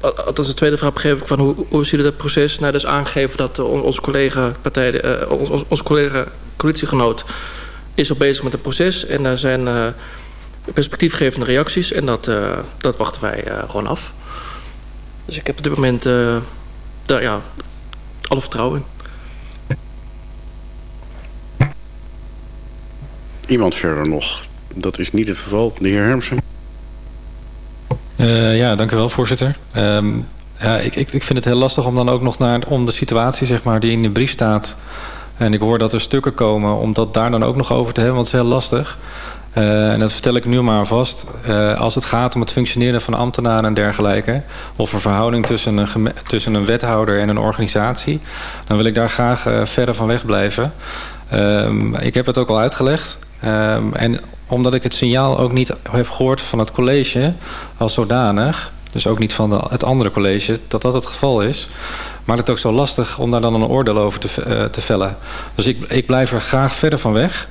Althans, de tweede vraag begreep ik van hoe, hoe ziet het proces? Nou, dus aangegeven dat onze collega, partij, ons, ons collega coalitiegenoot is al bezig met het proces. En daar zijn perspectiefgevende reacties. En dat, dat wachten wij gewoon af. Dus ik heb op dit moment daar, ja, alle vertrouwen in.
Iemand verder nog? Dat is niet het geval. De heer Hermsen.
Uh, ja, dank u wel, voorzitter. Um, ja, ik, ik, ik vind het heel lastig om dan ook nog naar om de situatie zeg maar, die in de brief staat. En ik hoor dat er stukken komen om dat daar dan ook nog over te hebben, want het is heel lastig. Uh, en dat vertel ik nu maar vast. Uh, als het gaat om het functioneren van ambtenaren en dergelijke... of een verhouding tussen een, tussen een wethouder en een organisatie... dan wil ik daar graag uh, verder van weg blijven. Um, ik heb het ook al uitgelegd. Um, en omdat ik het signaal ook niet heb gehoord van het college als zodanig... dus ook niet van de, het andere college, dat dat het geval is... maakt het ook zo lastig om daar dan een oordeel over te, te vellen. Dus ik, ik blijf er graag verder van weg...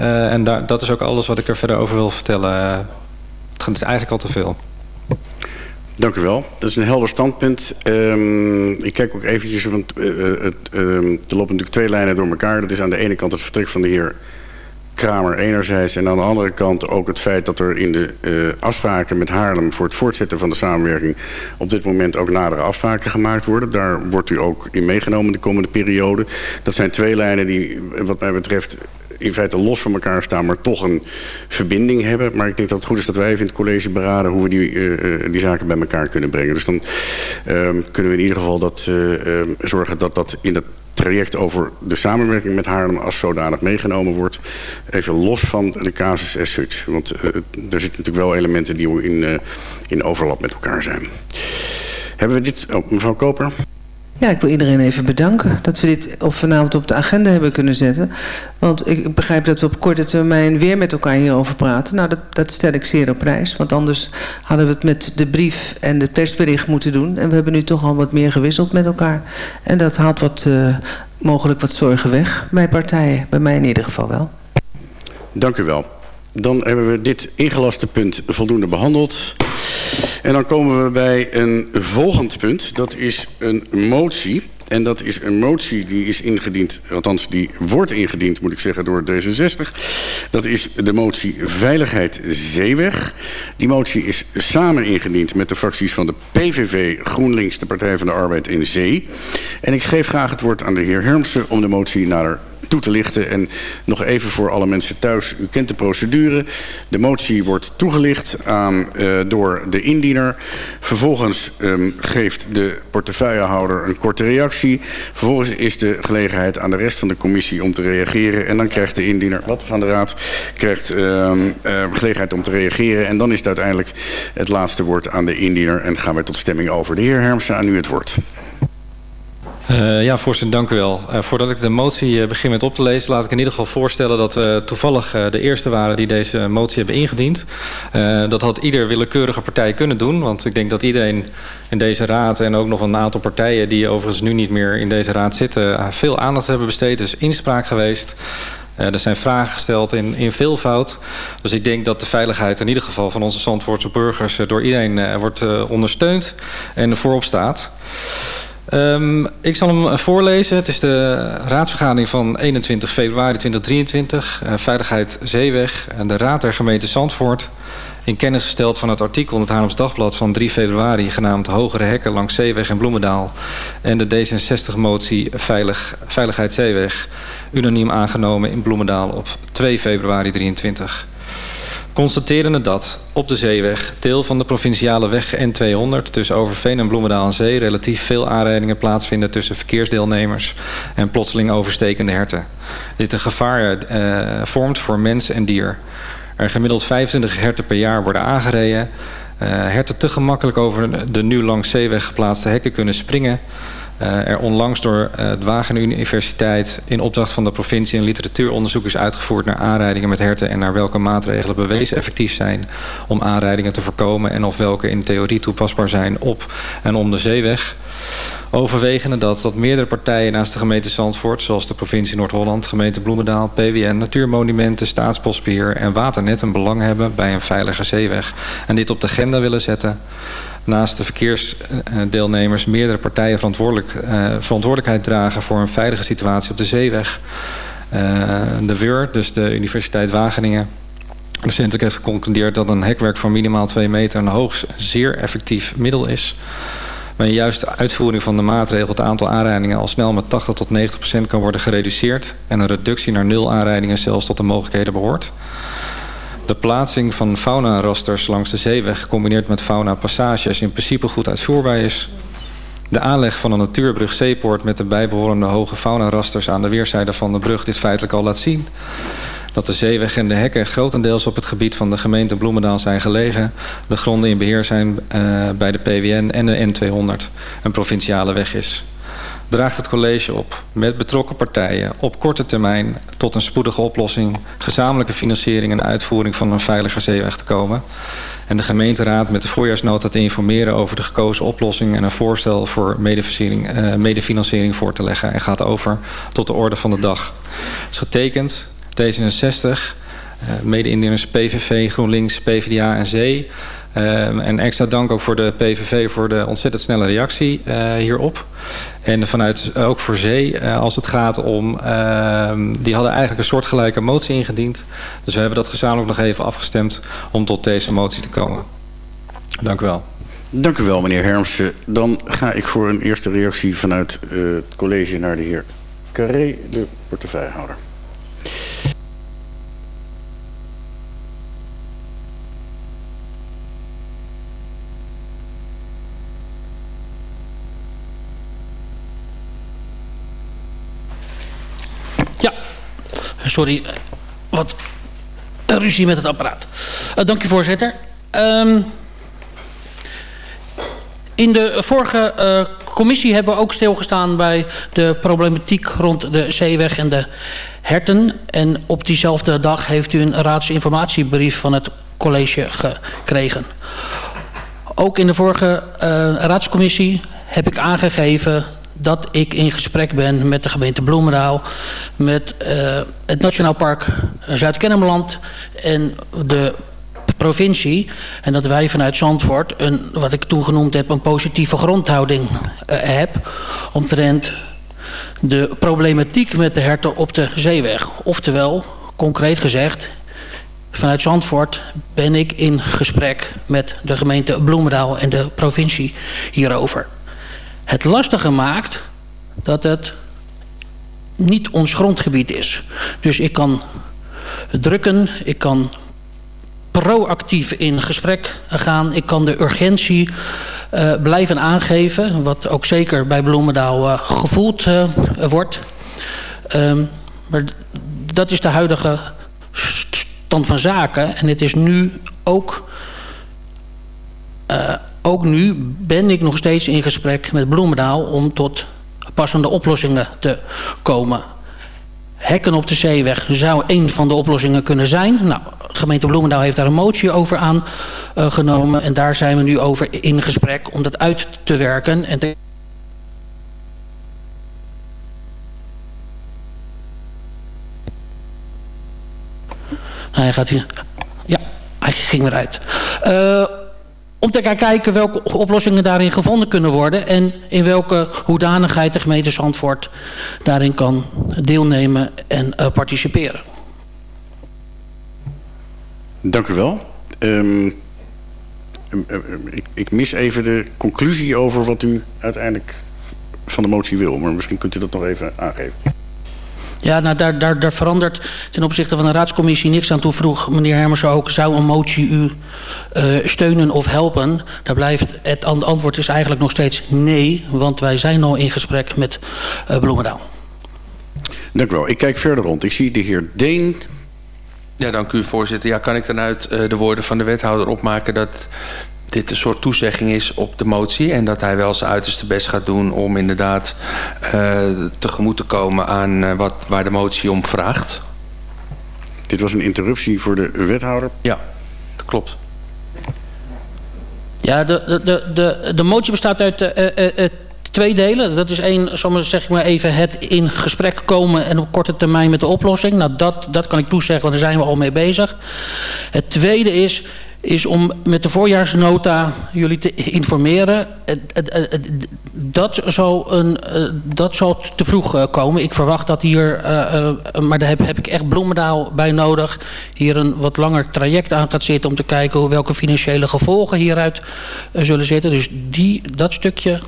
Uh, en daar, dat is ook alles wat ik er verder over wil vertellen. Uh, het is eigenlijk al te veel.
Dank u wel. Dat is een helder standpunt. Um, ik kijk ook eventjes, want uh, het, er lopen natuurlijk twee lijnen door elkaar. Dat is aan de ene kant het vertrek van de heer Kramer enerzijds... en aan de andere kant ook het feit dat er in de afspraken met Haarlem... voor het voortzetten van de samenwerking op dit moment ook nadere afspraken gemaakt worden. Daar wordt u ook in meegenomen de komende periode. Dat zijn twee lijnen die wat mij betreft in feite los van elkaar staan, maar toch een verbinding hebben. Maar ik denk dat het goed is dat wij even in het college beraden hoe we die, uh, die zaken bij elkaar kunnen brengen. Dus dan uh, kunnen we in ieder geval dat, uh, zorgen dat dat in het traject over de samenwerking met Haarlem als zodanig meegenomen wordt. Even los van de casus as such. Want er zitten natuurlijk wel elementen die in, in overlap met elkaar zijn. Hebben we dit... Oh, mevrouw Koper?
Ja, ik wil iedereen even bedanken dat we dit op vanavond op de agenda hebben kunnen zetten. Want ik begrijp dat we op korte termijn weer met elkaar hierover praten. Nou, dat, dat stel ik zeer op prijs. Want anders hadden we het met de brief en het persbericht moeten doen. En we hebben nu toch al wat meer gewisseld met elkaar. En dat haalt wat, uh, mogelijk wat zorgen weg bij partijen. Bij mij in ieder geval wel.
Dank u wel. Dan hebben we dit ingelaste punt voldoende behandeld. En dan komen we bij een volgend punt. Dat is een motie. En dat is een motie die is ingediend, althans die wordt ingediend, moet ik zeggen, door D66. Dat is de motie Veiligheid Zeeweg. Die motie is samen ingediend met de fracties van de PVV, GroenLinks, de Partij van de Arbeid en Zee. En ik geef graag het woord aan de heer Hermsen om de motie nader toe te lichten. En nog even voor alle mensen thuis, u kent de procedure. De motie wordt toegelicht aan, uh, door de indiener. Vervolgens um, geeft de portefeuillehouder een korte reactie. Vervolgens is de gelegenheid aan de rest van de commissie om te reageren. En dan krijgt de indiener, wat van de raad, krijgt um, uh, gelegenheid om te reageren. En dan is het uiteindelijk het laatste woord aan de indiener. En gaan wij tot stemming over. De heer Hermsen, aan u het woord.
Uh, ja, voorzitter, dank u wel. Uh, voordat ik de motie uh, begin met op te lezen... laat ik in ieder geval voorstellen dat we toevallig de eerste waren... die deze motie hebben ingediend. dat had ieder willekeurige partij kunnen doen. Want ik denk dat iedereen in deze raad... en ook nog een aantal partijen die overigens nu niet meer in deze raad zitten... veel aandacht hebben besteed. Is inspraak geweest. Er zijn vragen gesteld in, in veelvoud. Dus ik denk dat de veiligheid in ieder geval van onze Zandvoortse burgers... door iedereen wordt ondersteund en voorop staat. Um, ik zal hem voorlezen. Het is de raadsvergadering van 21 februari 2023. Uh, Veiligheid Zeeweg en de Raad der Gemeente Zandvoort. In kennis gesteld van het artikel in het Haarlems Dagblad van 3 februari... genaamd Hogere Hekken langs Zeeweg en Bloemendaal... en de D66-motie Veilig, Veiligheid Zeeweg... unaniem aangenomen in Bloemendaal op 2 februari 2023 constaterende dat op de zeeweg, deel van de provinciale weg N200 tussen Overveen en Bloemendaal aan Zee, relatief veel aanrijdingen plaatsvinden tussen verkeersdeelnemers en plotseling overstekende herten. Dit een gevaar uh, vormt voor mens en dier. Er gemiddeld 25 herten per jaar worden aangereden. Uh, herten te gemakkelijk over de nu langs zeeweg geplaatste hekken kunnen springen. Uh, er onlangs door uh, de Wageningen Universiteit in opdracht van de provincie een literatuuronderzoek is uitgevoerd naar aanrijdingen met herten en naar welke maatregelen bewezen effectief zijn om aanrijdingen te voorkomen en of welke in theorie toepasbaar zijn op en om de zeeweg. Overwegende dat, dat meerdere partijen naast de gemeente Zandvoort... zoals de provincie Noord-Holland, gemeente Bloemendaal, PWN... Natuurmonumenten, Staatsbosbeheer en Waternet een belang hebben... bij een veilige zeeweg en dit op de agenda willen zetten naast de verkeersdeelnemers meerdere partijen verantwoordelijk, uh, verantwoordelijkheid dragen voor een veilige situatie op de zeeweg. Uh, de WUR, dus de Universiteit Wageningen, recentelijk heeft geconcludeerd dat een hekwerk van minimaal 2 meter een hoogst zeer effectief middel is. Bij juist de uitvoering van de maatregel het aantal aanrijdingen al snel met 80 tot 90 procent kan worden gereduceerd en een reductie naar nul aanrijdingen zelfs tot de mogelijkheden behoort. De plaatsing van fauna-rasters langs de zeeweg gecombineerd met fauna-passages in principe goed uitvoerbaar is. De aanleg van een natuurbrug Zeepoort met de bijbehorende hoge fauna-rasters aan de weerszijde van de brug dit feitelijk al laat zien. Dat de zeeweg en de hekken grotendeels op het gebied van de gemeente Bloemendaal zijn gelegen. De gronden in beheer zijn uh, bij de PWN en de N200 een provinciale weg is draagt het college op met betrokken partijen op korte termijn tot een spoedige oplossing, gezamenlijke financiering en uitvoering van een veiliger zeeweg te komen. En de gemeenteraad met de voorjaarsnota te informeren over de gekozen oplossing en een voorstel voor medefinanciering, uh, medefinanciering voor te leggen en gaat over tot de orde van de dag. Het is getekend D66, uh, mede-indieners PVV, GroenLinks, PvdA en Zee. Um, en extra dank ook voor de PVV voor de ontzettend snelle reactie uh, hierop. En vanuit uh, ook voor Zee, uh, als het gaat om... die hadden eigenlijk een soortgelijke motie ingediend. Dus we hebben dat gezamenlijk nog even afgestemd om tot deze motie te komen. Dank u wel.
Dank u wel, meneer Hermsen. Dan ga ik voor een eerste reactie vanuit het college naar de heer Carré, de portefeuillehouder.
Sorry, wat ruzie met het apparaat. Uh, dank u voorzitter. Um, in de vorige uh, commissie hebben we ook stilgestaan bij de problematiek rond de zeeweg en de herten. En op diezelfde dag heeft u een raadsinformatiebrief van het college gekregen. Ook in de vorige uh, raadscommissie heb ik aangegeven dat ik in gesprek ben met de gemeente Bloemendaal, met uh, het Nationaal Park Zuid-Kennemerland en de provincie. En dat wij vanuit Zandvoort, een, wat ik toen genoemd heb, een positieve grondhouding uh, heb. Omtrent de problematiek met de herten op de zeeweg. Oftewel, concreet gezegd, vanuit Zandvoort ben ik in gesprek met de gemeente Bloemendaal en de provincie hierover het lastige maakt dat het niet ons grondgebied is. Dus ik kan drukken, ik kan proactief in gesprek gaan. Ik kan de urgentie uh, blijven aangeven, wat ook zeker bij Bloemendaal uh, gevoeld uh, wordt. Um, maar dat is de huidige stand van zaken. En het is nu ook ook nu ben ik nog steeds in gesprek met Bloemendaal om tot passende oplossingen te komen. Hekken op de zeeweg zou een van de oplossingen kunnen zijn. Nou, gemeente Bloemendaal heeft daar een motie over aangenomen. Uh, en daar zijn we nu over in gesprek om dat uit te werken. En te nou, hij gaat hier. Ja, hij ging weer uit. Uh, om te gaan kijken welke oplossingen daarin gevonden kunnen worden... en in welke hoedanigheid de gemeente daarin kan deelnemen en uh, participeren.
Dank u wel. Um, ik, ik mis even de conclusie over wat u uiteindelijk van de motie wil. Maar misschien kunt u dat nog even aangeven.
Ja, nou, daar, daar, daar verandert ten opzichte van de raadscommissie niks aan toe. Vroeg meneer Hermers ook, zou een motie u uh, steunen of helpen? Daar blijft het antwoord is eigenlijk nog steeds nee. Want wij zijn al in gesprek met uh, Bloemendaal.
Dank u wel. Ik kijk verder rond. Ik zie de heer Deen.
Ja, dank u voorzitter. Ja, kan ik dan uit uh, de woorden van de wethouder opmaken dat dit een soort toezegging is op de motie... en dat hij wel zijn uiterste best gaat doen om inderdaad uh, tegemoet te komen aan uh, wat, waar de motie om vraagt.
Dit was een interruptie voor de wethouder?
Ja, dat klopt.
Ja, de, de, de, de, de motie bestaat uit uh, twee delen. Dat is één, zeg ik maar even, het in gesprek komen en op korte termijn met de oplossing. Nou, dat, dat kan ik toezeggen, want daar zijn we al mee bezig. Het tweede is, is om met de voorjaarsnota jullie te informeren. Dat zal, een, eh, dat te vroeg eh, komen. Ik verwacht dat hier, eh, maar daar heb, heb ik echt Bloemendaal bij nodig... hier een wat langer traject aan gaat zitten... om te kijken welke financiële gevolgen hieruit zullen zitten. Dus die, dat stukje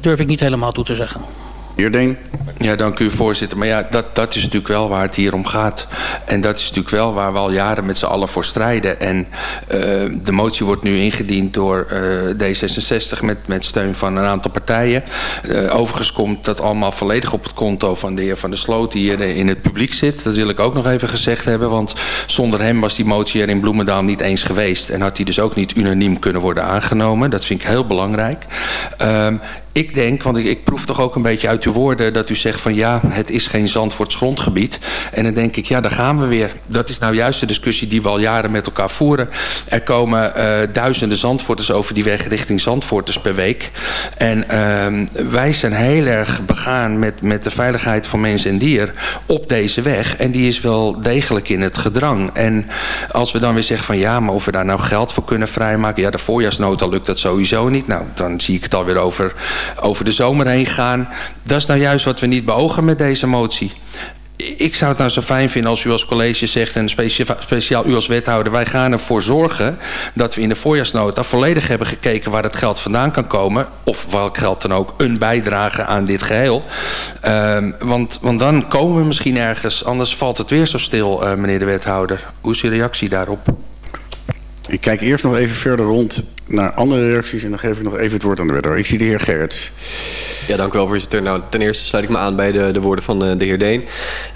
durf ik niet helemaal toe te zeggen.
Heer Deen.
Ja, dank u voorzitter. Maar ja, dat, dat is natuurlijk wel waar het hier om gaat. En dat is natuurlijk wel waar we al jaren met z'n allen voor strijden. En uh, de motie wordt nu ingediend door uh, D66 met, met steun van een aantal partijen. Uh, overigens komt dat allemaal volledig op het konto van de heer Van der Sloot... die hier in het publiek zit. Dat wil ik ook nog even gezegd hebben. Want zonder hem was die motie er in Bloemendaal niet eens geweest. En had die dus ook niet unaniem kunnen worden aangenomen. Dat vind ik heel belangrijk. Ik denk, want ik, proef toch ook een beetje uit uw woorden... dat u zegt van ja, het is geen Zandvoorts grondgebied. En dan denk ik, ja, daar gaan we weer. Dat is nou juist de discussie die we al jaren met elkaar voeren. Er komen uh, duizenden Zandvoorters over die weg richting Zandvoorters per week. En uh, wij zijn heel erg begaan met, met de veiligheid van mens en dier op deze weg. En die is wel degelijk in het gedrang. En als we dan weer zeggen van ja, maar of we daar nou geld voor kunnen vrijmaken... ja, de voorjaarsnota lukt dat sowieso niet. Nou, dan zie ik het alweer over over de zomer heen gaan. Dat is nou juist wat we niet beogen met deze motie. Ik zou het nou zo fijn vinden als u als college zegt... en speciaal u als wethouder... wij gaan ervoor zorgen dat we in de voorjaarsnota... volledig hebben gekeken waar het geld vandaan kan komen... of welk geld dan ook, een bijdrage aan dit geheel. Uh, want, want dan komen we misschien ergens... anders valt het weer zo stil, uh, meneer de wethouder. Hoe is uw reactie daarop?
Ik kijk eerst nog even verder rond naar andere reacties... en dan geef ik nog even het woord aan de wethouder. Ik zie de heer Gerrits.
Ja, dank u wel, voorzitter. Nou, ten eerste sluit ik me aan bij de, de woorden van de, de heer Deen.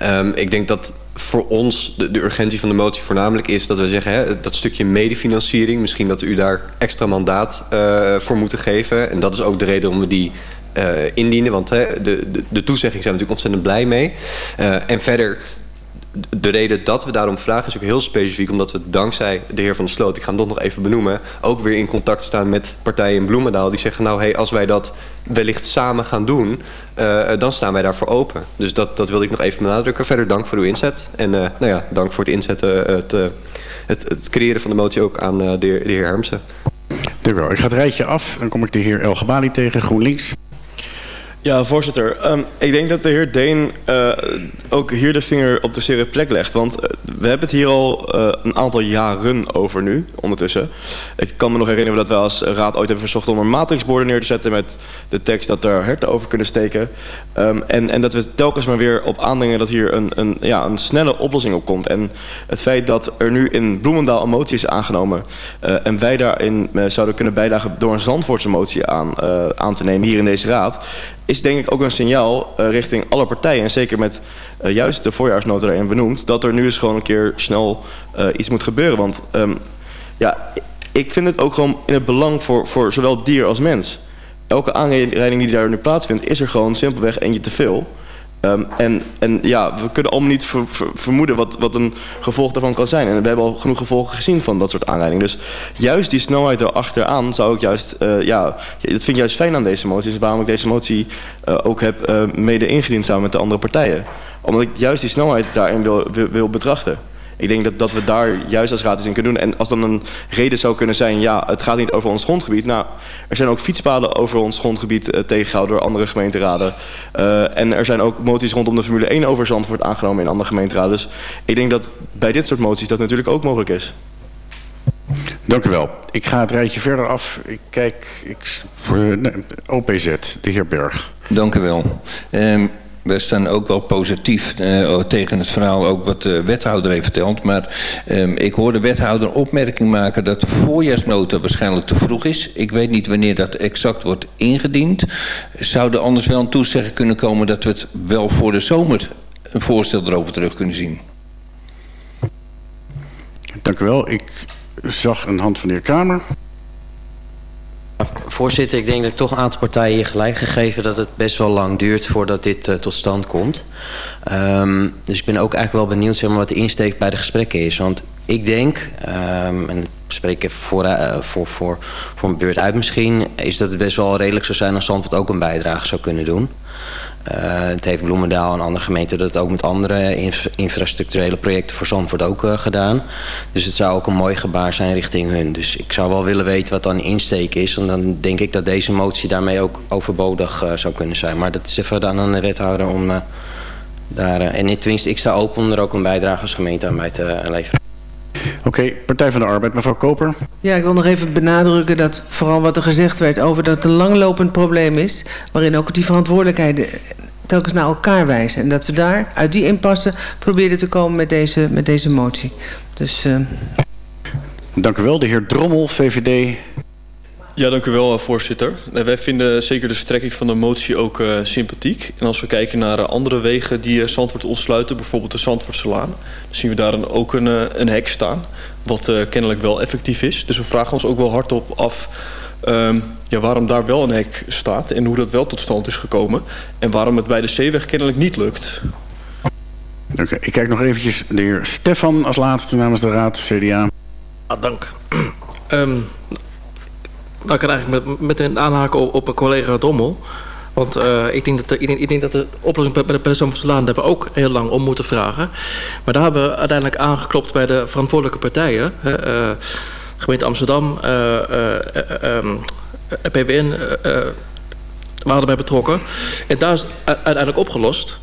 Um, ik denk dat voor ons de, de, urgentie van de motie voornamelijk is... dat we zeggen, hè, dat stukje medefinanciering... misschien dat u daar extra mandaat uh, voor moeten geven. En dat is ook de reden om we die uh, indienen. Want hè, de, de, toezegging zijn we natuurlijk ontzettend blij mee. En verder de reden dat we daarom vragen is ook heel specifiek... omdat we dankzij de heer Van der Sloot, ik ga hem toch nog even benoemen... ook weer in contact staan met partijen in Bloemendaal... die zeggen, nou, hey, als wij dat wellicht samen gaan doen... Uh, dan staan wij daarvoor open. Dus dat, dat wilde ik nog even benadrukken. Verder dank voor uw inzet. En uh, nou ja, dank voor het inzetten, het, uh, het, het, creëren van de motie ook aan de, de heer Hermsen.
Dank u wel. Ik ga het rijtje af. Dan kom ik de heer El Gabali tegen, GroenLinks.
Ja, voorzitter. Um, ik denk dat de heer Deen uh, ook hier de vinger op de zere plek legt. Want uh, we hebben het hier al uh, een aantal jaren over nu, ondertussen. Ik kan me nog herinneren dat wij als raad ooit hebben verzocht om een matrixborden neer te zetten... met de tekst dat er herten over kunnen steken. Um, en, en dat we telkens maar weer op aandringen dat hier een, een, ja, een snelle oplossing op komt. En het feit dat er nu in Bloemendaal een motie is aangenomen... en wij daarin zouden kunnen bijdragen door een Zandvoortse motie aan, aan te nemen hier in deze raad is denk ik ook een signaal uh, richting alle partijen. En zeker met uh, juist de voorjaarsnota erin benoemd. Dat er nu eens gewoon een keer snel uh, iets moet gebeuren. Want um, ja, ik vind het ook gewoon in het belang voor, voor zowel dier als mens. Elke aanrijding die daar nu plaatsvindt is er gewoon simpelweg eentje te veel. Um, en, en ja, we kunnen allemaal niet ver, ver, vermoeden wat, wat een gevolg daarvan kan zijn. En we hebben al genoeg gevolgen gezien van dat soort aanrijdingen. Dus juist die snelheid erachteraan zou ik juist, uh, ja, dat vind ik juist fijn aan deze motie. Is waarom ik deze motie uh, ook heb uh, mede ingediend samen met de andere partijen. Omdat ik juist die snelheid daarin wil, wil betrachten. Ik denk dat, dat we daar juist als raad iets in kunnen doen. En als dan een reden zou kunnen zijn... ja, het gaat niet over ons grondgebied. Nou, er zijn ook fietspaden over ons grondgebied uh, tegengehouden... door andere gemeenteraden. Uh, en er zijn ook moties rondom de Formule 1 over Zandvoort aangenomen... in andere gemeenteraden. Dus ik denk dat bij dit soort moties dat natuurlijk ook mogelijk is.
Dank u wel. Ik ga het rijtje verder af. Ik kijk... Ik, uh, nee, OPZ, de heer Berg.
Dank u wel. Um, we staan ook wel positief uh, tegen het verhaal ook wat de wethouder heeft verteld. Maar um, ik hoor de wethouder een opmerking maken dat de voorjaarsnota waarschijnlijk te vroeg is. Ik weet niet wanneer dat exact wordt ingediend. Zou er anders wel een toezegging kunnen komen dat we het wel voor de zomer een voorstel erover terug kunnen zien?
Dank u wel. Ik zag een hand van de heer Kamer.
Voorzitter, ik denk dat ik toch een aantal partijen hier gelijk gegeven... dat het best wel lang duurt voordat dit uh, tot stand komt. Um, dus ik ben ook eigenlijk wel benieuwd zeg maar, wat de insteek bij de gesprekken is. Want ik denk, um, en spreek even voor, uh, voor, voor, voor mijn beurt uit misschien... is dat het best wel redelijk zou zijn als Zandvoort ook een bijdrage zou kunnen doen. Uh, het heeft Bloemendaal en andere gemeenten dat ook met andere infra infrastructurele projecten voor Zandvoort ook uh, gedaan. Dus het zou ook een mooi gebaar zijn richting hun. Dus ik zou wel willen weten wat dan insteek is. En dan denk ik dat deze motie daarmee ook overbodig uh, zou kunnen zijn. Maar dat is even aan de wethouder om daar... en tenminste, ik sta open om er ook een bijdrage als gemeente aan bij te leveren.
Oké, okay, Partij van de Arbeid, mevrouw Koper.
Ja, ik wil nog even benadrukken dat vooral wat er gezegd werd over dat het een langlopend probleem is, waarin ook die verantwoordelijkheden telkens naar elkaar wijzen. En dat we daar uit die impasse proberen te komen met deze, met deze motie. Dus, uh...
Dank u wel, de heer Drommel, VVD.
Ja, dank u wel, voorzitter. Wij vinden zeker de strekking van de motie ook uh, sympathiek. En als we kijken naar andere wegen die Zandvoort ontsluiten, bijvoorbeeld de Zandvoortselaan, dan zien we daar een, ook een, een hek staan, wat kennelijk wel effectief is. Dus we vragen ons ook wel hardop af um, ja, waarom daar wel een hek staat en hoe dat wel tot stand is gekomen. En waarom het bij de zeeweg kennelijk niet lukt.
Oké, okay, ik kijk nog eventjes de heer Stefan als laatste namens de Raad, CDA.
Ah, dank. um, ik kan eigenlijk met, meteen aanhaken op, een collega Dommel. Want uh, ik, denk dat de, ik, denk, dat de oplossing bij, de Zandvoortselaan... daar we ook heel lang om moeten vragen. Maar daar hebben we uiteindelijk aangeklopt bij de verantwoordelijke partijen. Hè, uh, gemeente Amsterdam, um, PWN... waren erbij betrokken. En daar is uiteindelijk opgelost.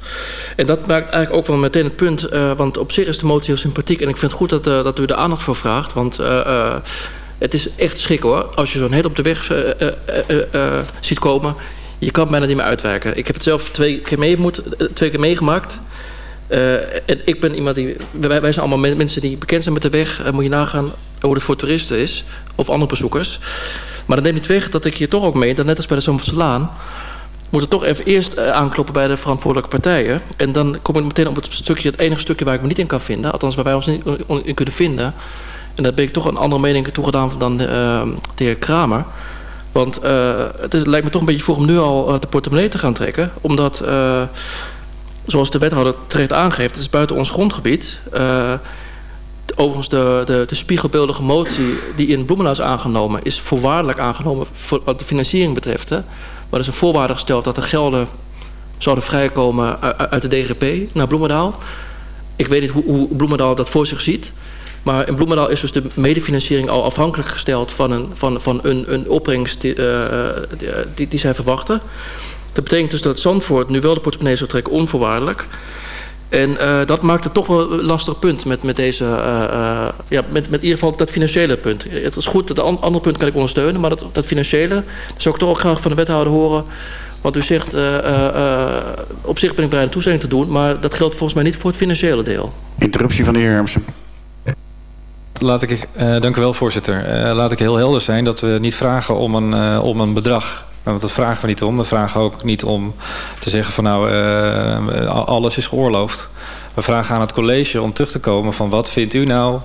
En dat maakt eigenlijk ook wel meteen het punt. want op zich is de motie heel sympathiek. En ik vind het goed dat, dat u er aandacht voor vraagt. Want het is echt schrik hoor. Als je zo'n heel op de weg uh, uh, uh, ziet komen. Je kan bijna niet meer uitwerken. Ik heb het zelf twee keer, mee twee keer meegemaakt. en ik ben iemand die... Wij, zijn allemaal mensen die bekend zijn met de weg. moet je nagaan hoe het voor toeristen is. Of andere bezoekers. Maar dat neemt niet weg dat ik hier toch ook mee... dat net als bij de Zandvoortse Laan... moet het toch even eerst aankloppen bij de verantwoordelijke partijen. En dan kom ik meteen op het stukje... het enige stukje waar ik me niet in kan vinden. Althans waar wij ons niet in kunnen vinden en daar ben ik toch een andere mening toegedaan dan de, uh, de heer Kramer. Want uh, het, het, lijkt me toch een beetje vroeg om nu al uh, de portemonnee te gaan trekken. Omdat, zoals de wethouder terecht aangeeft, het is buiten ons grondgebied. overigens, de, de, de spiegelbeeldige motie die in Bloemendaal is aangenomen... is voorwaardelijk aangenomen voor wat de financiering betreft. Hè. Maar er is een voorwaarde gesteld dat de gelden zouden vrijkomen uit de DGP naar Bloemendaal. Ik weet niet hoe, hoe Bloemendaal dat voor zich ziet... Maar in Bloemendaal is dus de medefinanciering al afhankelijk gesteld van een, van, van een, een opbrengst die, uh, die, die zij verwachten. Dat betekent dus dat Zandvoort nu wel de portemonnee zou trekken onvoorwaardelijk. En uh, dat maakt het toch wel een lastig punt met, met deze, uh, ja, met, met in ieder geval dat financiële punt. Het is goed, dat andere punt kan ik ondersteunen, maar dat, dat financiële, dat zou ik toch ook graag van de wethouder horen. Want u zegt, op zich ben ik bereid een toezegging te doen, maar dat geldt volgens mij niet voor het financiële deel.
Interruptie van de heer Hermsen
laat ik, uh, dank u wel voorzitter. Uh, laat ik heel helder zijn dat we niet vragen om een, uh, om een bedrag. Want dat vragen we niet om. We vragen ook niet om te zeggen van nou alles is geoorloofd. We vragen aan het college om terug te komen van wat vindt u nou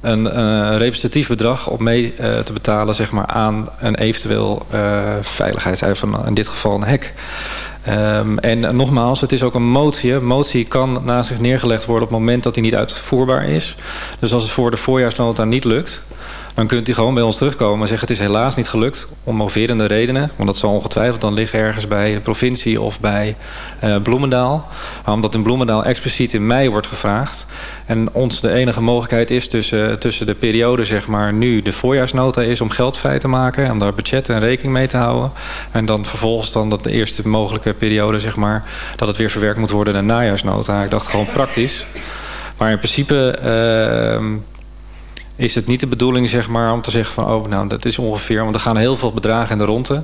een, representatief bedrag om mee te betalen zeg maar, aan een eventueel van in dit geval een hek. Um, en nogmaals, het is ook een motie. Een motie kan naast zich neergelegd worden op het moment dat die niet uitvoerbaar is. Dus als het voor de voorjaarsnota niet lukt, dan kunt u gewoon bij ons terugkomen en zeggen... het is helaas niet gelukt, om moverende redenen. Want dat zal ongetwijfeld dan liggen ergens bij de provincie of bij uh, Bloemendaal. Omdat in Bloemendaal expliciet in mei wordt gevraagd... en ons de enige mogelijkheid is tussen, tussen de periode, zeg maar... nu de voorjaarsnota is om geld vrij te maken... om daar budget en rekening mee te houden. En dan vervolgens dan dat de eerste mogelijke periode, zeg maar... dat het weer verwerkt moet worden de najaarsnota. Ik dacht gewoon praktisch... Maar in principe uh, is het niet de bedoeling zeg maar, om te zeggen van... oh, nou, dat is ongeveer... want er gaan heel veel bedragen in de ronde.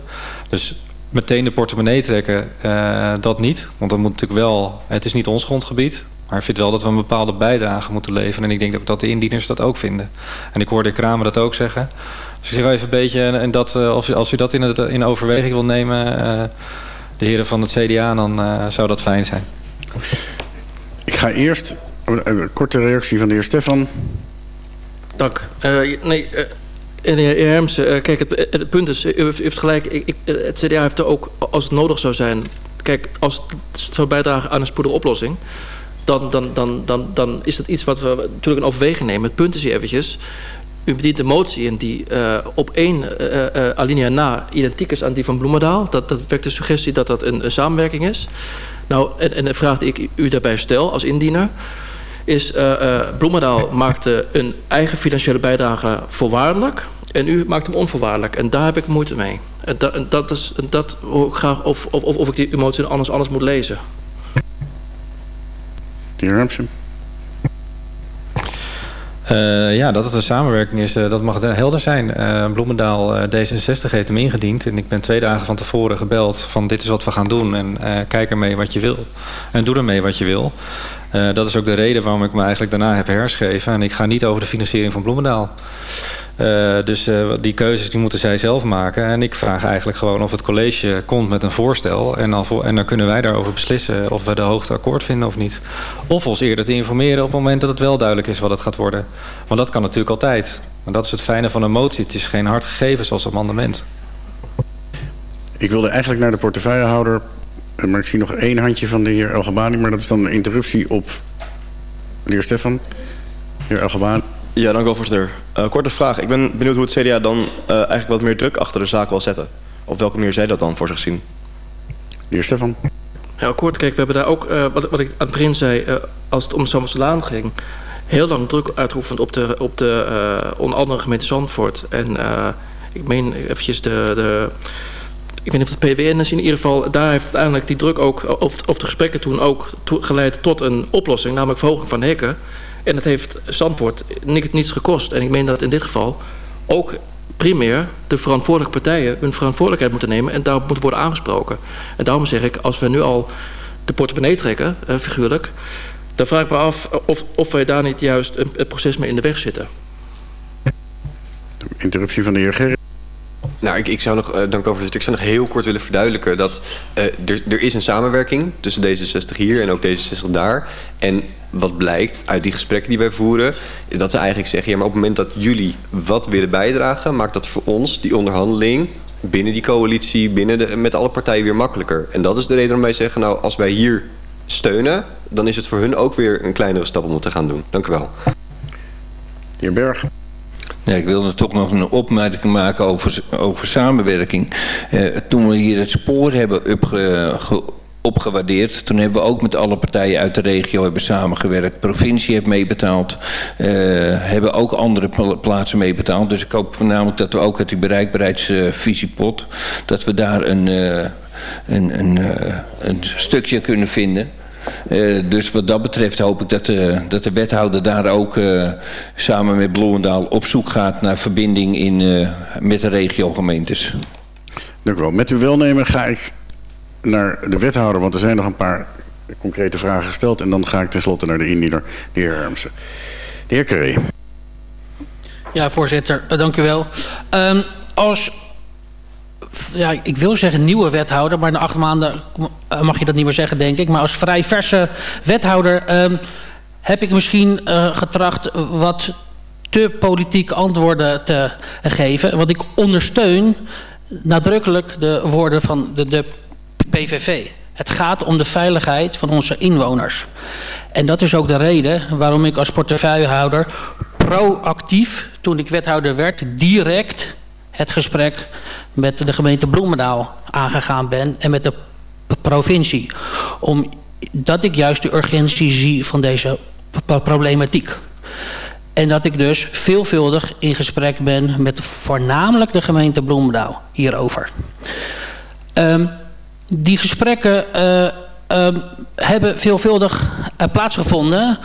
Dus meteen de portemonnee trekken, uh, dat niet. Want dan moet natuurlijk wel... het is niet ons grondgebied... Maar ik vind wel dat we een bepaalde bijdrage moeten leveren. En ik denk dat de indieners dat ook vinden. En ik hoorde Kramer dat ook zeggen. Dus ik zeg even een beetje... En dat, als, als u dat in, het, in overweging wil nemen... Uh, de heren van het CDA, dan zou dat fijn zijn.
Ik ga eerst... Een korte reactie van de heer Stefan.
Dank. Uh, nee, de heer Hermsen, uh, kijk, het, het, punt is, u heeft gelijk, ik, het CDA heeft er ook, als het nodig zou zijn, kijk, als het zou bijdragen aan een spoedige oplossing, dan, dan, dan, dan, dan is dat iets wat we natuurlijk een overweging nemen. Het punt is hier eventjes, u bedient de motie in die op één uh, alinea na identiek is aan die van Bloemendaal. Dat, dat wekt de suggestie dat dat een, een samenwerking is. Nou, en, en de vraag die ik u daarbij stel als indiener... is Bloemendaal maakte een eigen financiële bijdrage voorwaardelijk... en u maakt hem onvoorwaardelijk. En daar heb ik moeite mee. En dat, en dat, is, en dat hoor ik graag of, of, of ik die motie anders, anders moet lezen.
De heer Ramsen.
Uh, ja, dat het een samenwerking is, uh, dat mag helder zijn. Uh, Bloemendaal D66 heeft hem ingediend. En ik ben twee dagen van tevoren gebeld van dit is wat we gaan doen. En kijk ermee wat je wil. En doe ermee wat je wil. Dat is ook de reden waarom ik me eigenlijk daarna heb herschreven. En ik ga niet over de financiering van Bloemendaal. Uh, dus uh, die keuzes die moeten zij zelf maken. En ik vraag eigenlijk gewoon of het college komt met een voorstel. En, al, en dan kunnen wij daarover beslissen of we de hoogte akkoord vinden of niet. Of ons eerder te informeren op het moment dat het wel duidelijk is wat het gaat worden. Want dat kan natuurlijk altijd. Dat is het fijne van een motie. Het is geen hard gegeven zoals een amendement.
Ik wilde eigenlijk naar de portefeuillehouder. Maar ik zie nog één handje van de heer Elgebani. Maar dat is dan een interruptie op de heer Stefan. De heer Elgebani.
Ja, dank u wel, voorzitter. Uh, korte vraag. Ik ben benieuwd hoe het CDA dan uh, eigenlijk wat meer druk achter de zaak wil zetten. Op welke manier zij dat dan voor zich zien?
De heer Stefan.
Ja, kort. Kijk, we hebben daar ook, uh, wat, wat ik aan het begin zei, als het om Samselaan ging... heel lang druk uitgeoefend op de, op de onder andere gemeente Zandvoort. En ik meen eventjes de... de ik weet niet of het PWN is in ieder geval. Daar heeft uiteindelijk die druk ook, of, of de gesprekken toen ook geleid tot een oplossing. Namelijk verhoging van hekken. En het heeft Zandvoort niets gekost. En ik meen dat in dit geval ook primair de verantwoordelijke partijen hun verantwoordelijkheid moeten nemen en daarop moet worden aangesproken. En daarom zeg ik, als we nu al de portemonnee trekken, figuurlijk, dan vraag ik me af of, of wij daar niet juist het proces mee in de weg zitten.
Interruptie van de heer Gerrit.
Nou, ik, ik zou nog, uh, Ik zou nog heel kort willen verduidelijken dat uh, er, er is een samenwerking tussen D66 hier en ook D66 daar. En wat blijkt uit die gesprekken die wij voeren, is dat ze eigenlijk zeggen: ja, maar op het moment dat jullie wat willen bijdragen, maakt dat voor ons die onderhandeling binnen die coalitie, binnen de, met alle partijen weer makkelijker. En dat is de reden waarom wij zeggen: nou, als wij hier steunen, dan is het voor hun ook weer een kleinere stap om te gaan doen. Dank u wel.
De heer Berg.
Ja, ik wilde toch nog een opmerking maken over, over samenwerking. Uh, toen we hier het spoor hebben opge, opgewaardeerd. Toen hebben we ook met alle partijen uit de regio hebben samengewerkt. provincie heeft meebetaald. Uh, hebben ook andere plaatsen meebetaald. Dus ik hoop voornamelijk dat we ook uit die bereikbaarheidsvisiepot... dat we daar een, uh, een, een, uh, een stukje kunnen vinden... Uh, dus wat dat betreft hoop ik dat de, dat de wethouder daar ook uh, samen met Bloemendaal op zoek gaat naar verbinding in, uh, met de regiogemeentes.
Dank u wel. Met uw welnemen ga ik naar de wethouder, want er zijn nog een paar concrete vragen gesteld. En dan ga ik tenslotte naar de indiener, de heer Hermsen. De heer Carré.
Ja, voorzitter, dank u wel. Um, als ja, ik wil zeggen nieuwe wethouder, maar na acht maanden mag je dat niet meer zeggen, denk ik. Maar als vrij verse wethouder um, heb ik misschien uh, getracht wat te politiek antwoorden te geven. Want ik ondersteun nadrukkelijk de woorden van de, de PVV. Het gaat om de veiligheid van onze inwoners. En dat is ook de reden waarom ik als portefeuillehouder proactief, toen ik wethouder werd, direct het gesprek met de gemeente Bloemendaal aangegaan ben en met de provincie. Omdat ik juist de urgentie zie van deze problematiek. En dat ik dus veelvuldig in gesprek ben met voornamelijk de gemeente Bloemendaal hierover. Um, die gesprekken uh, um, hebben veelvuldig uh, plaatsgevonden.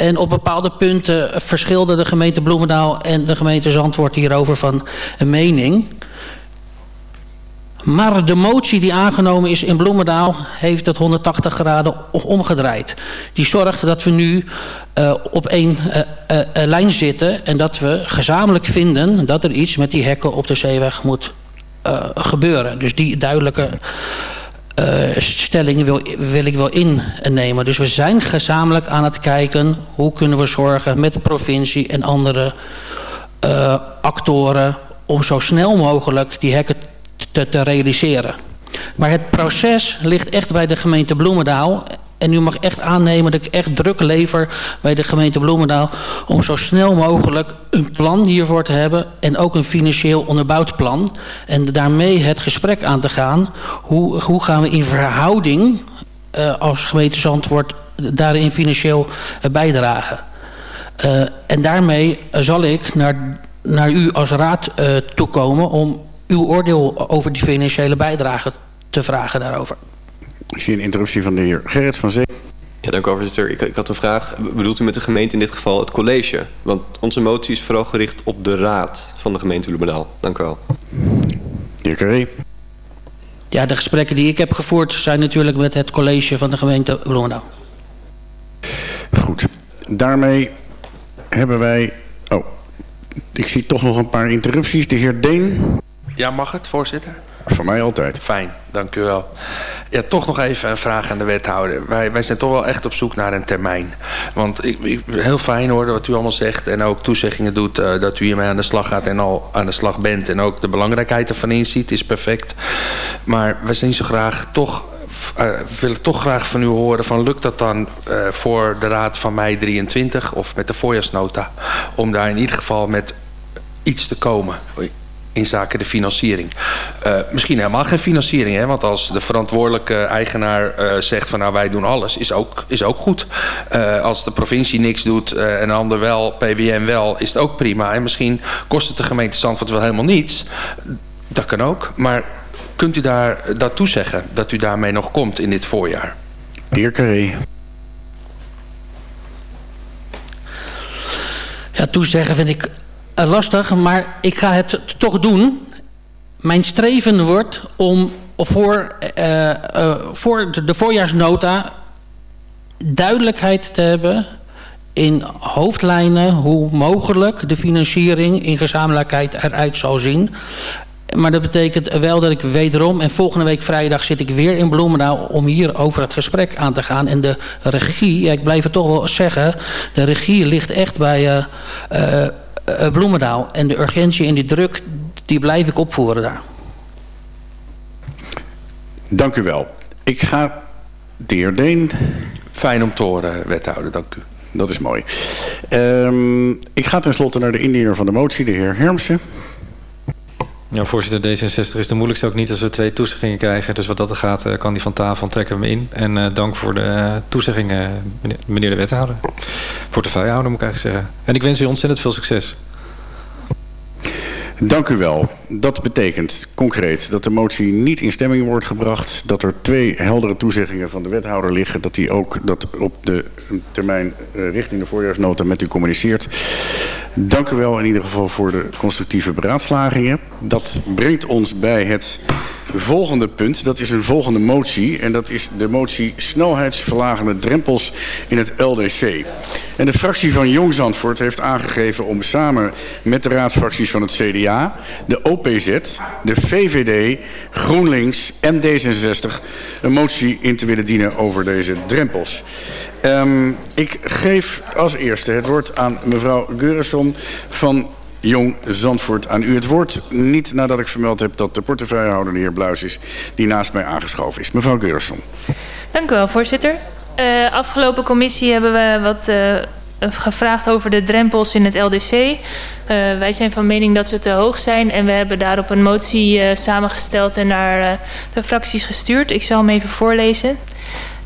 En op bepaalde punten verschilden de gemeente Bloemendaal en de gemeente Zandvoort hierover van een mening. Maar de motie die aangenomen is in Bloemendaal heeft het 180 graden omgedraaid. Die zorgt dat we nu uh, op één uh, uh, lijn zitten en dat we gezamenlijk vinden dat er iets met die hekken op de zeeweg moet gebeuren. Dus die duidelijke uh, stellingen wil, wil ik wel innemen. Dus we zijn gezamenlijk aan het kijken hoe kunnen we zorgen met de provincie en andere uh, actoren om zo snel mogelijk die hekken te, te realiseren. Maar het proces ligt echt bij de gemeente Bloemendaal En u mag echt aannemen dat ik echt druk lever bij de gemeente Bloemendaal... om zo snel mogelijk een plan hiervoor te hebben... en ook een financieel onderbouwd plan. En daarmee het gesprek aan te gaan. Hoe, hoe gaan we in verhouding uh, als gemeente Zandvoort daarin financieel uh, bijdragen? Uh, en daarmee zal ik naar, naar u als raad toekomen... om uw oordeel over die financiële bijdrage te vragen daarover.
Ik zie een interruptie van de heer Gerrits van Zee.
Ja, dank u voorzitter. Ik, ik had een vraag. Bedoelt u met de gemeente in dit geval het college? Want onze motie is vooral gericht op de raad van de gemeente Bloemendaal. Dank u wel.
Heer Carré.
Ja, de gesprekken die ik heb gevoerd zijn natuurlijk met het college van de gemeente Bloemendaal.
Goed. Daarmee hebben wij... Oh, ik zie toch nog een paar interrupties. De heer Deen.
Ja, mag het, voorzitter?
Voor mij altijd.
Fijn, dank u wel. Ja, toch nog even een vraag aan de wethouder. Wij, wij zijn toch wel echt op zoek naar een termijn. Want ik, heel fijn horen wat u allemaal zegt... en ook toezeggingen doet uh, dat u hiermee aan de slag gaat... en al aan de slag bent en ook de belangrijkheid ervan inziet... is perfect. Maar we zijn zo graag toch uh, willen toch graag van u horen van lukt dat dan uh, voor de raad van mei 23 of met de voorjaarsnota om daar in ieder geval met iets te komen in zaken de financiering. Uh, misschien helemaal geen financiering, hè? want als de verantwoordelijke eigenaar uh, zegt van nou wij doen alles, is ook, is ook goed. Uh, als de provincie niks doet en een ander wel, PWM wel, is het ook prima. En misschien kost het de gemeente Zandvoort wel helemaal niets. Dat kan ook, maar kunt u daar dat toezeggen, dat u daarmee nog komt in dit voorjaar?
Heer Carré.
Ja, toezeggen vind ik lastig, maar ik ga het toch doen. Mijn streven wordt om voor, uh, uh, voor de, voorjaarsnota duidelijkheid te hebben in hoofdlijnen hoe mogelijk de financiering in gezamenlijkheid eruit zal zien. Maar dat betekent wel dat ik wederom... en volgende week vrijdag zit ik weer in Bloemendaal... om hier over het gesprek aan te gaan. En de regie, ja, ik blijf het toch wel zeggen... de regie ligt echt bij uh, uh, Bloemendaal. En de urgentie en die druk, die blijf ik opvoeren daar.
Dank u wel. Ik ga de heer Deen...
Fijn om te horen, wethouder. Dank u.
Dat is mooi. Um, ik ga tenslotte naar de indiener van de motie, de heer Hermsen.
Ja, voorzitter, D66 is de moeilijkste ook niet als we twee toezeggingen krijgen. Dus wat dat er gaat, uh, kan die van tafel trekken we hem in. En uh, dank voor de uh, toezeggingen, meneer, de wethouder. Portefeuillehouder moet ik eigenlijk zeggen. En ik wens u ontzettend veel succes.
Dank u wel. Dat betekent concreet dat de motie niet in stemming wordt gebracht. Dat er twee heldere toezeggingen van de wethouder liggen. Dat hij ook dat op de termijn uh, richting de voorjaarsnota met u communiceert. Dank u wel in ieder geval voor de constructieve beraadslagingen. Dat brengt ons bij het volgende punt. Dat is een volgende motie. En dat is de motie snelheidsverlagende drempels in het LDC. En de fractie van Jong Zandvoort heeft aangegeven om samen met de raadsfracties van het CDA, de OPZ, de VVD, GroenLinks en D66 een motie in te willen dienen over deze drempels. Um, ik geef als eerste het woord aan mevrouw Geurisson van Jong Zandvoort aan u het woord. Niet nadat ik vermeld heb dat de portefeuillehouder de heer Bluis is... die naast mij aangeschoven is. Mevrouw Geurisson.
Dank u wel, voorzitter. Uh, afgelopen commissie hebben we wat uh, gevraagd over de drempels in het LDC. Uh, wij zijn van mening dat ze te hoog zijn... en we hebben daarop een motie samengesteld en naar de fracties gestuurd. Ik zal hem even voorlezen.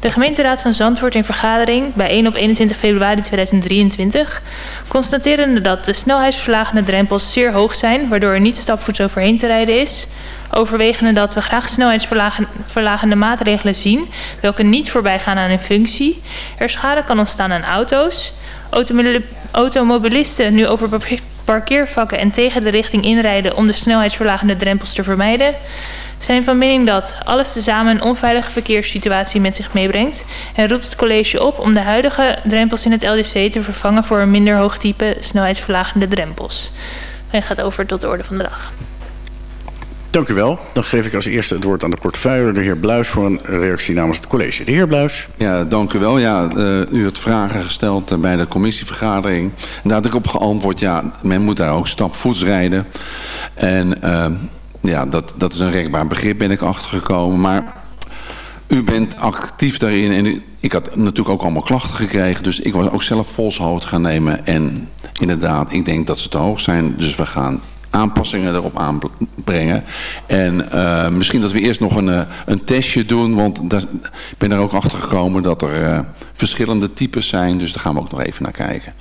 De gemeenteraad van Zandvoort in vergadering bij 1 op 21 februari 2023 constaterende dat de snelheidsverlagende drempels zeer hoog zijn, waardoor er niet stapvoets overheen te rijden is. Overwegende dat we graag snelheidsverlagende maatregelen zien, welke niet voorbij gaan aan hun functie. Er schade kan ontstaan aan auto's. Automobilisten nu over parkeervakken en tegen de richting inrijden om de snelheidsverlagende drempels te vermijden zijn van mening dat alles tezamen een onveilige verkeerssituatie met zich meebrengt en roept het college op om de huidige drempels in het LDC te vervangen voor een minder hoog type snelheidsverlagende drempels. En gaat over tot de orde van de dag.
Dank u wel. Dan geef ik als eerste het woord aan de portefeuille, de heer Bluis, voor een reactie namens het college. De heer Bluis.
Ja, dank u wel. Ja, uh, u heeft vragen gesteld uh, bij de commissievergadering. Daar had ik op geantwoord, ja, men moet daar ook stapvoets rijden. En uh, ja, dat, dat is een rekbaar begrip, ben ik achtergekomen. Maar u bent actief daarin en ik had natuurlijk ook allemaal klachten gekregen. Dus ik was ook zelf polshoogte gaan nemen. En inderdaad, ik denk dat ze te hoog zijn. Dus we gaan aanpassingen erop aanbrengen. En uh, misschien dat we eerst nog een, uh, een testje doen. Want daar, ik ben er ook achter gekomen dat er uh, verschillende types zijn. Dus daar gaan we ook nog even naar kijken.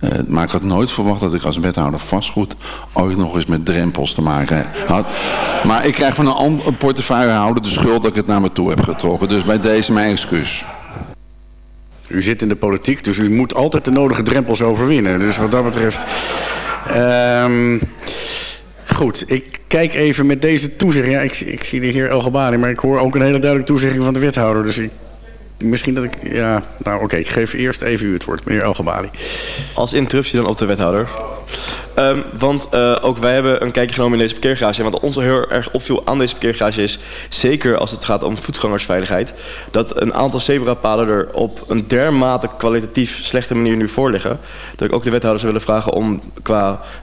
Uh, maar ik had nooit verwacht dat ik als wethouder vastgoed ooit nog eens met drempels te maken had. Maar ik krijg van een, een portefeuillehouder de schuld dat ik het naar me toe heb getrokken. Dus bij deze mijn excuus.
U zit in de politiek, dus u moet altijd de nodige drempels overwinnen. Dus wat dat betreft... Um, goed, ik kijk even met deze toezegging. Ja, ik, ik zie de heer Elgebari, maar ik hoor ook een hele duidelijke toezegging van de wethouder. Dus ik, misschien dat ik... Ja, nou oké, ik geef eerst even u het woord, meneer Elgebari.
Als interruptie dan op de wethouder. Um, want uh, ook wij hebben een kijkje genomen in deze parkeergarage. En wat ons heel erg opviel aan deze parkeergarage is... zeker als het gaat om voetgangersveiligheid... dat een aantal zebrapaden er op een dermate kwalitatief slechte manier nu voor liggen... dat ik ook de wethouder zou willen vragen om qua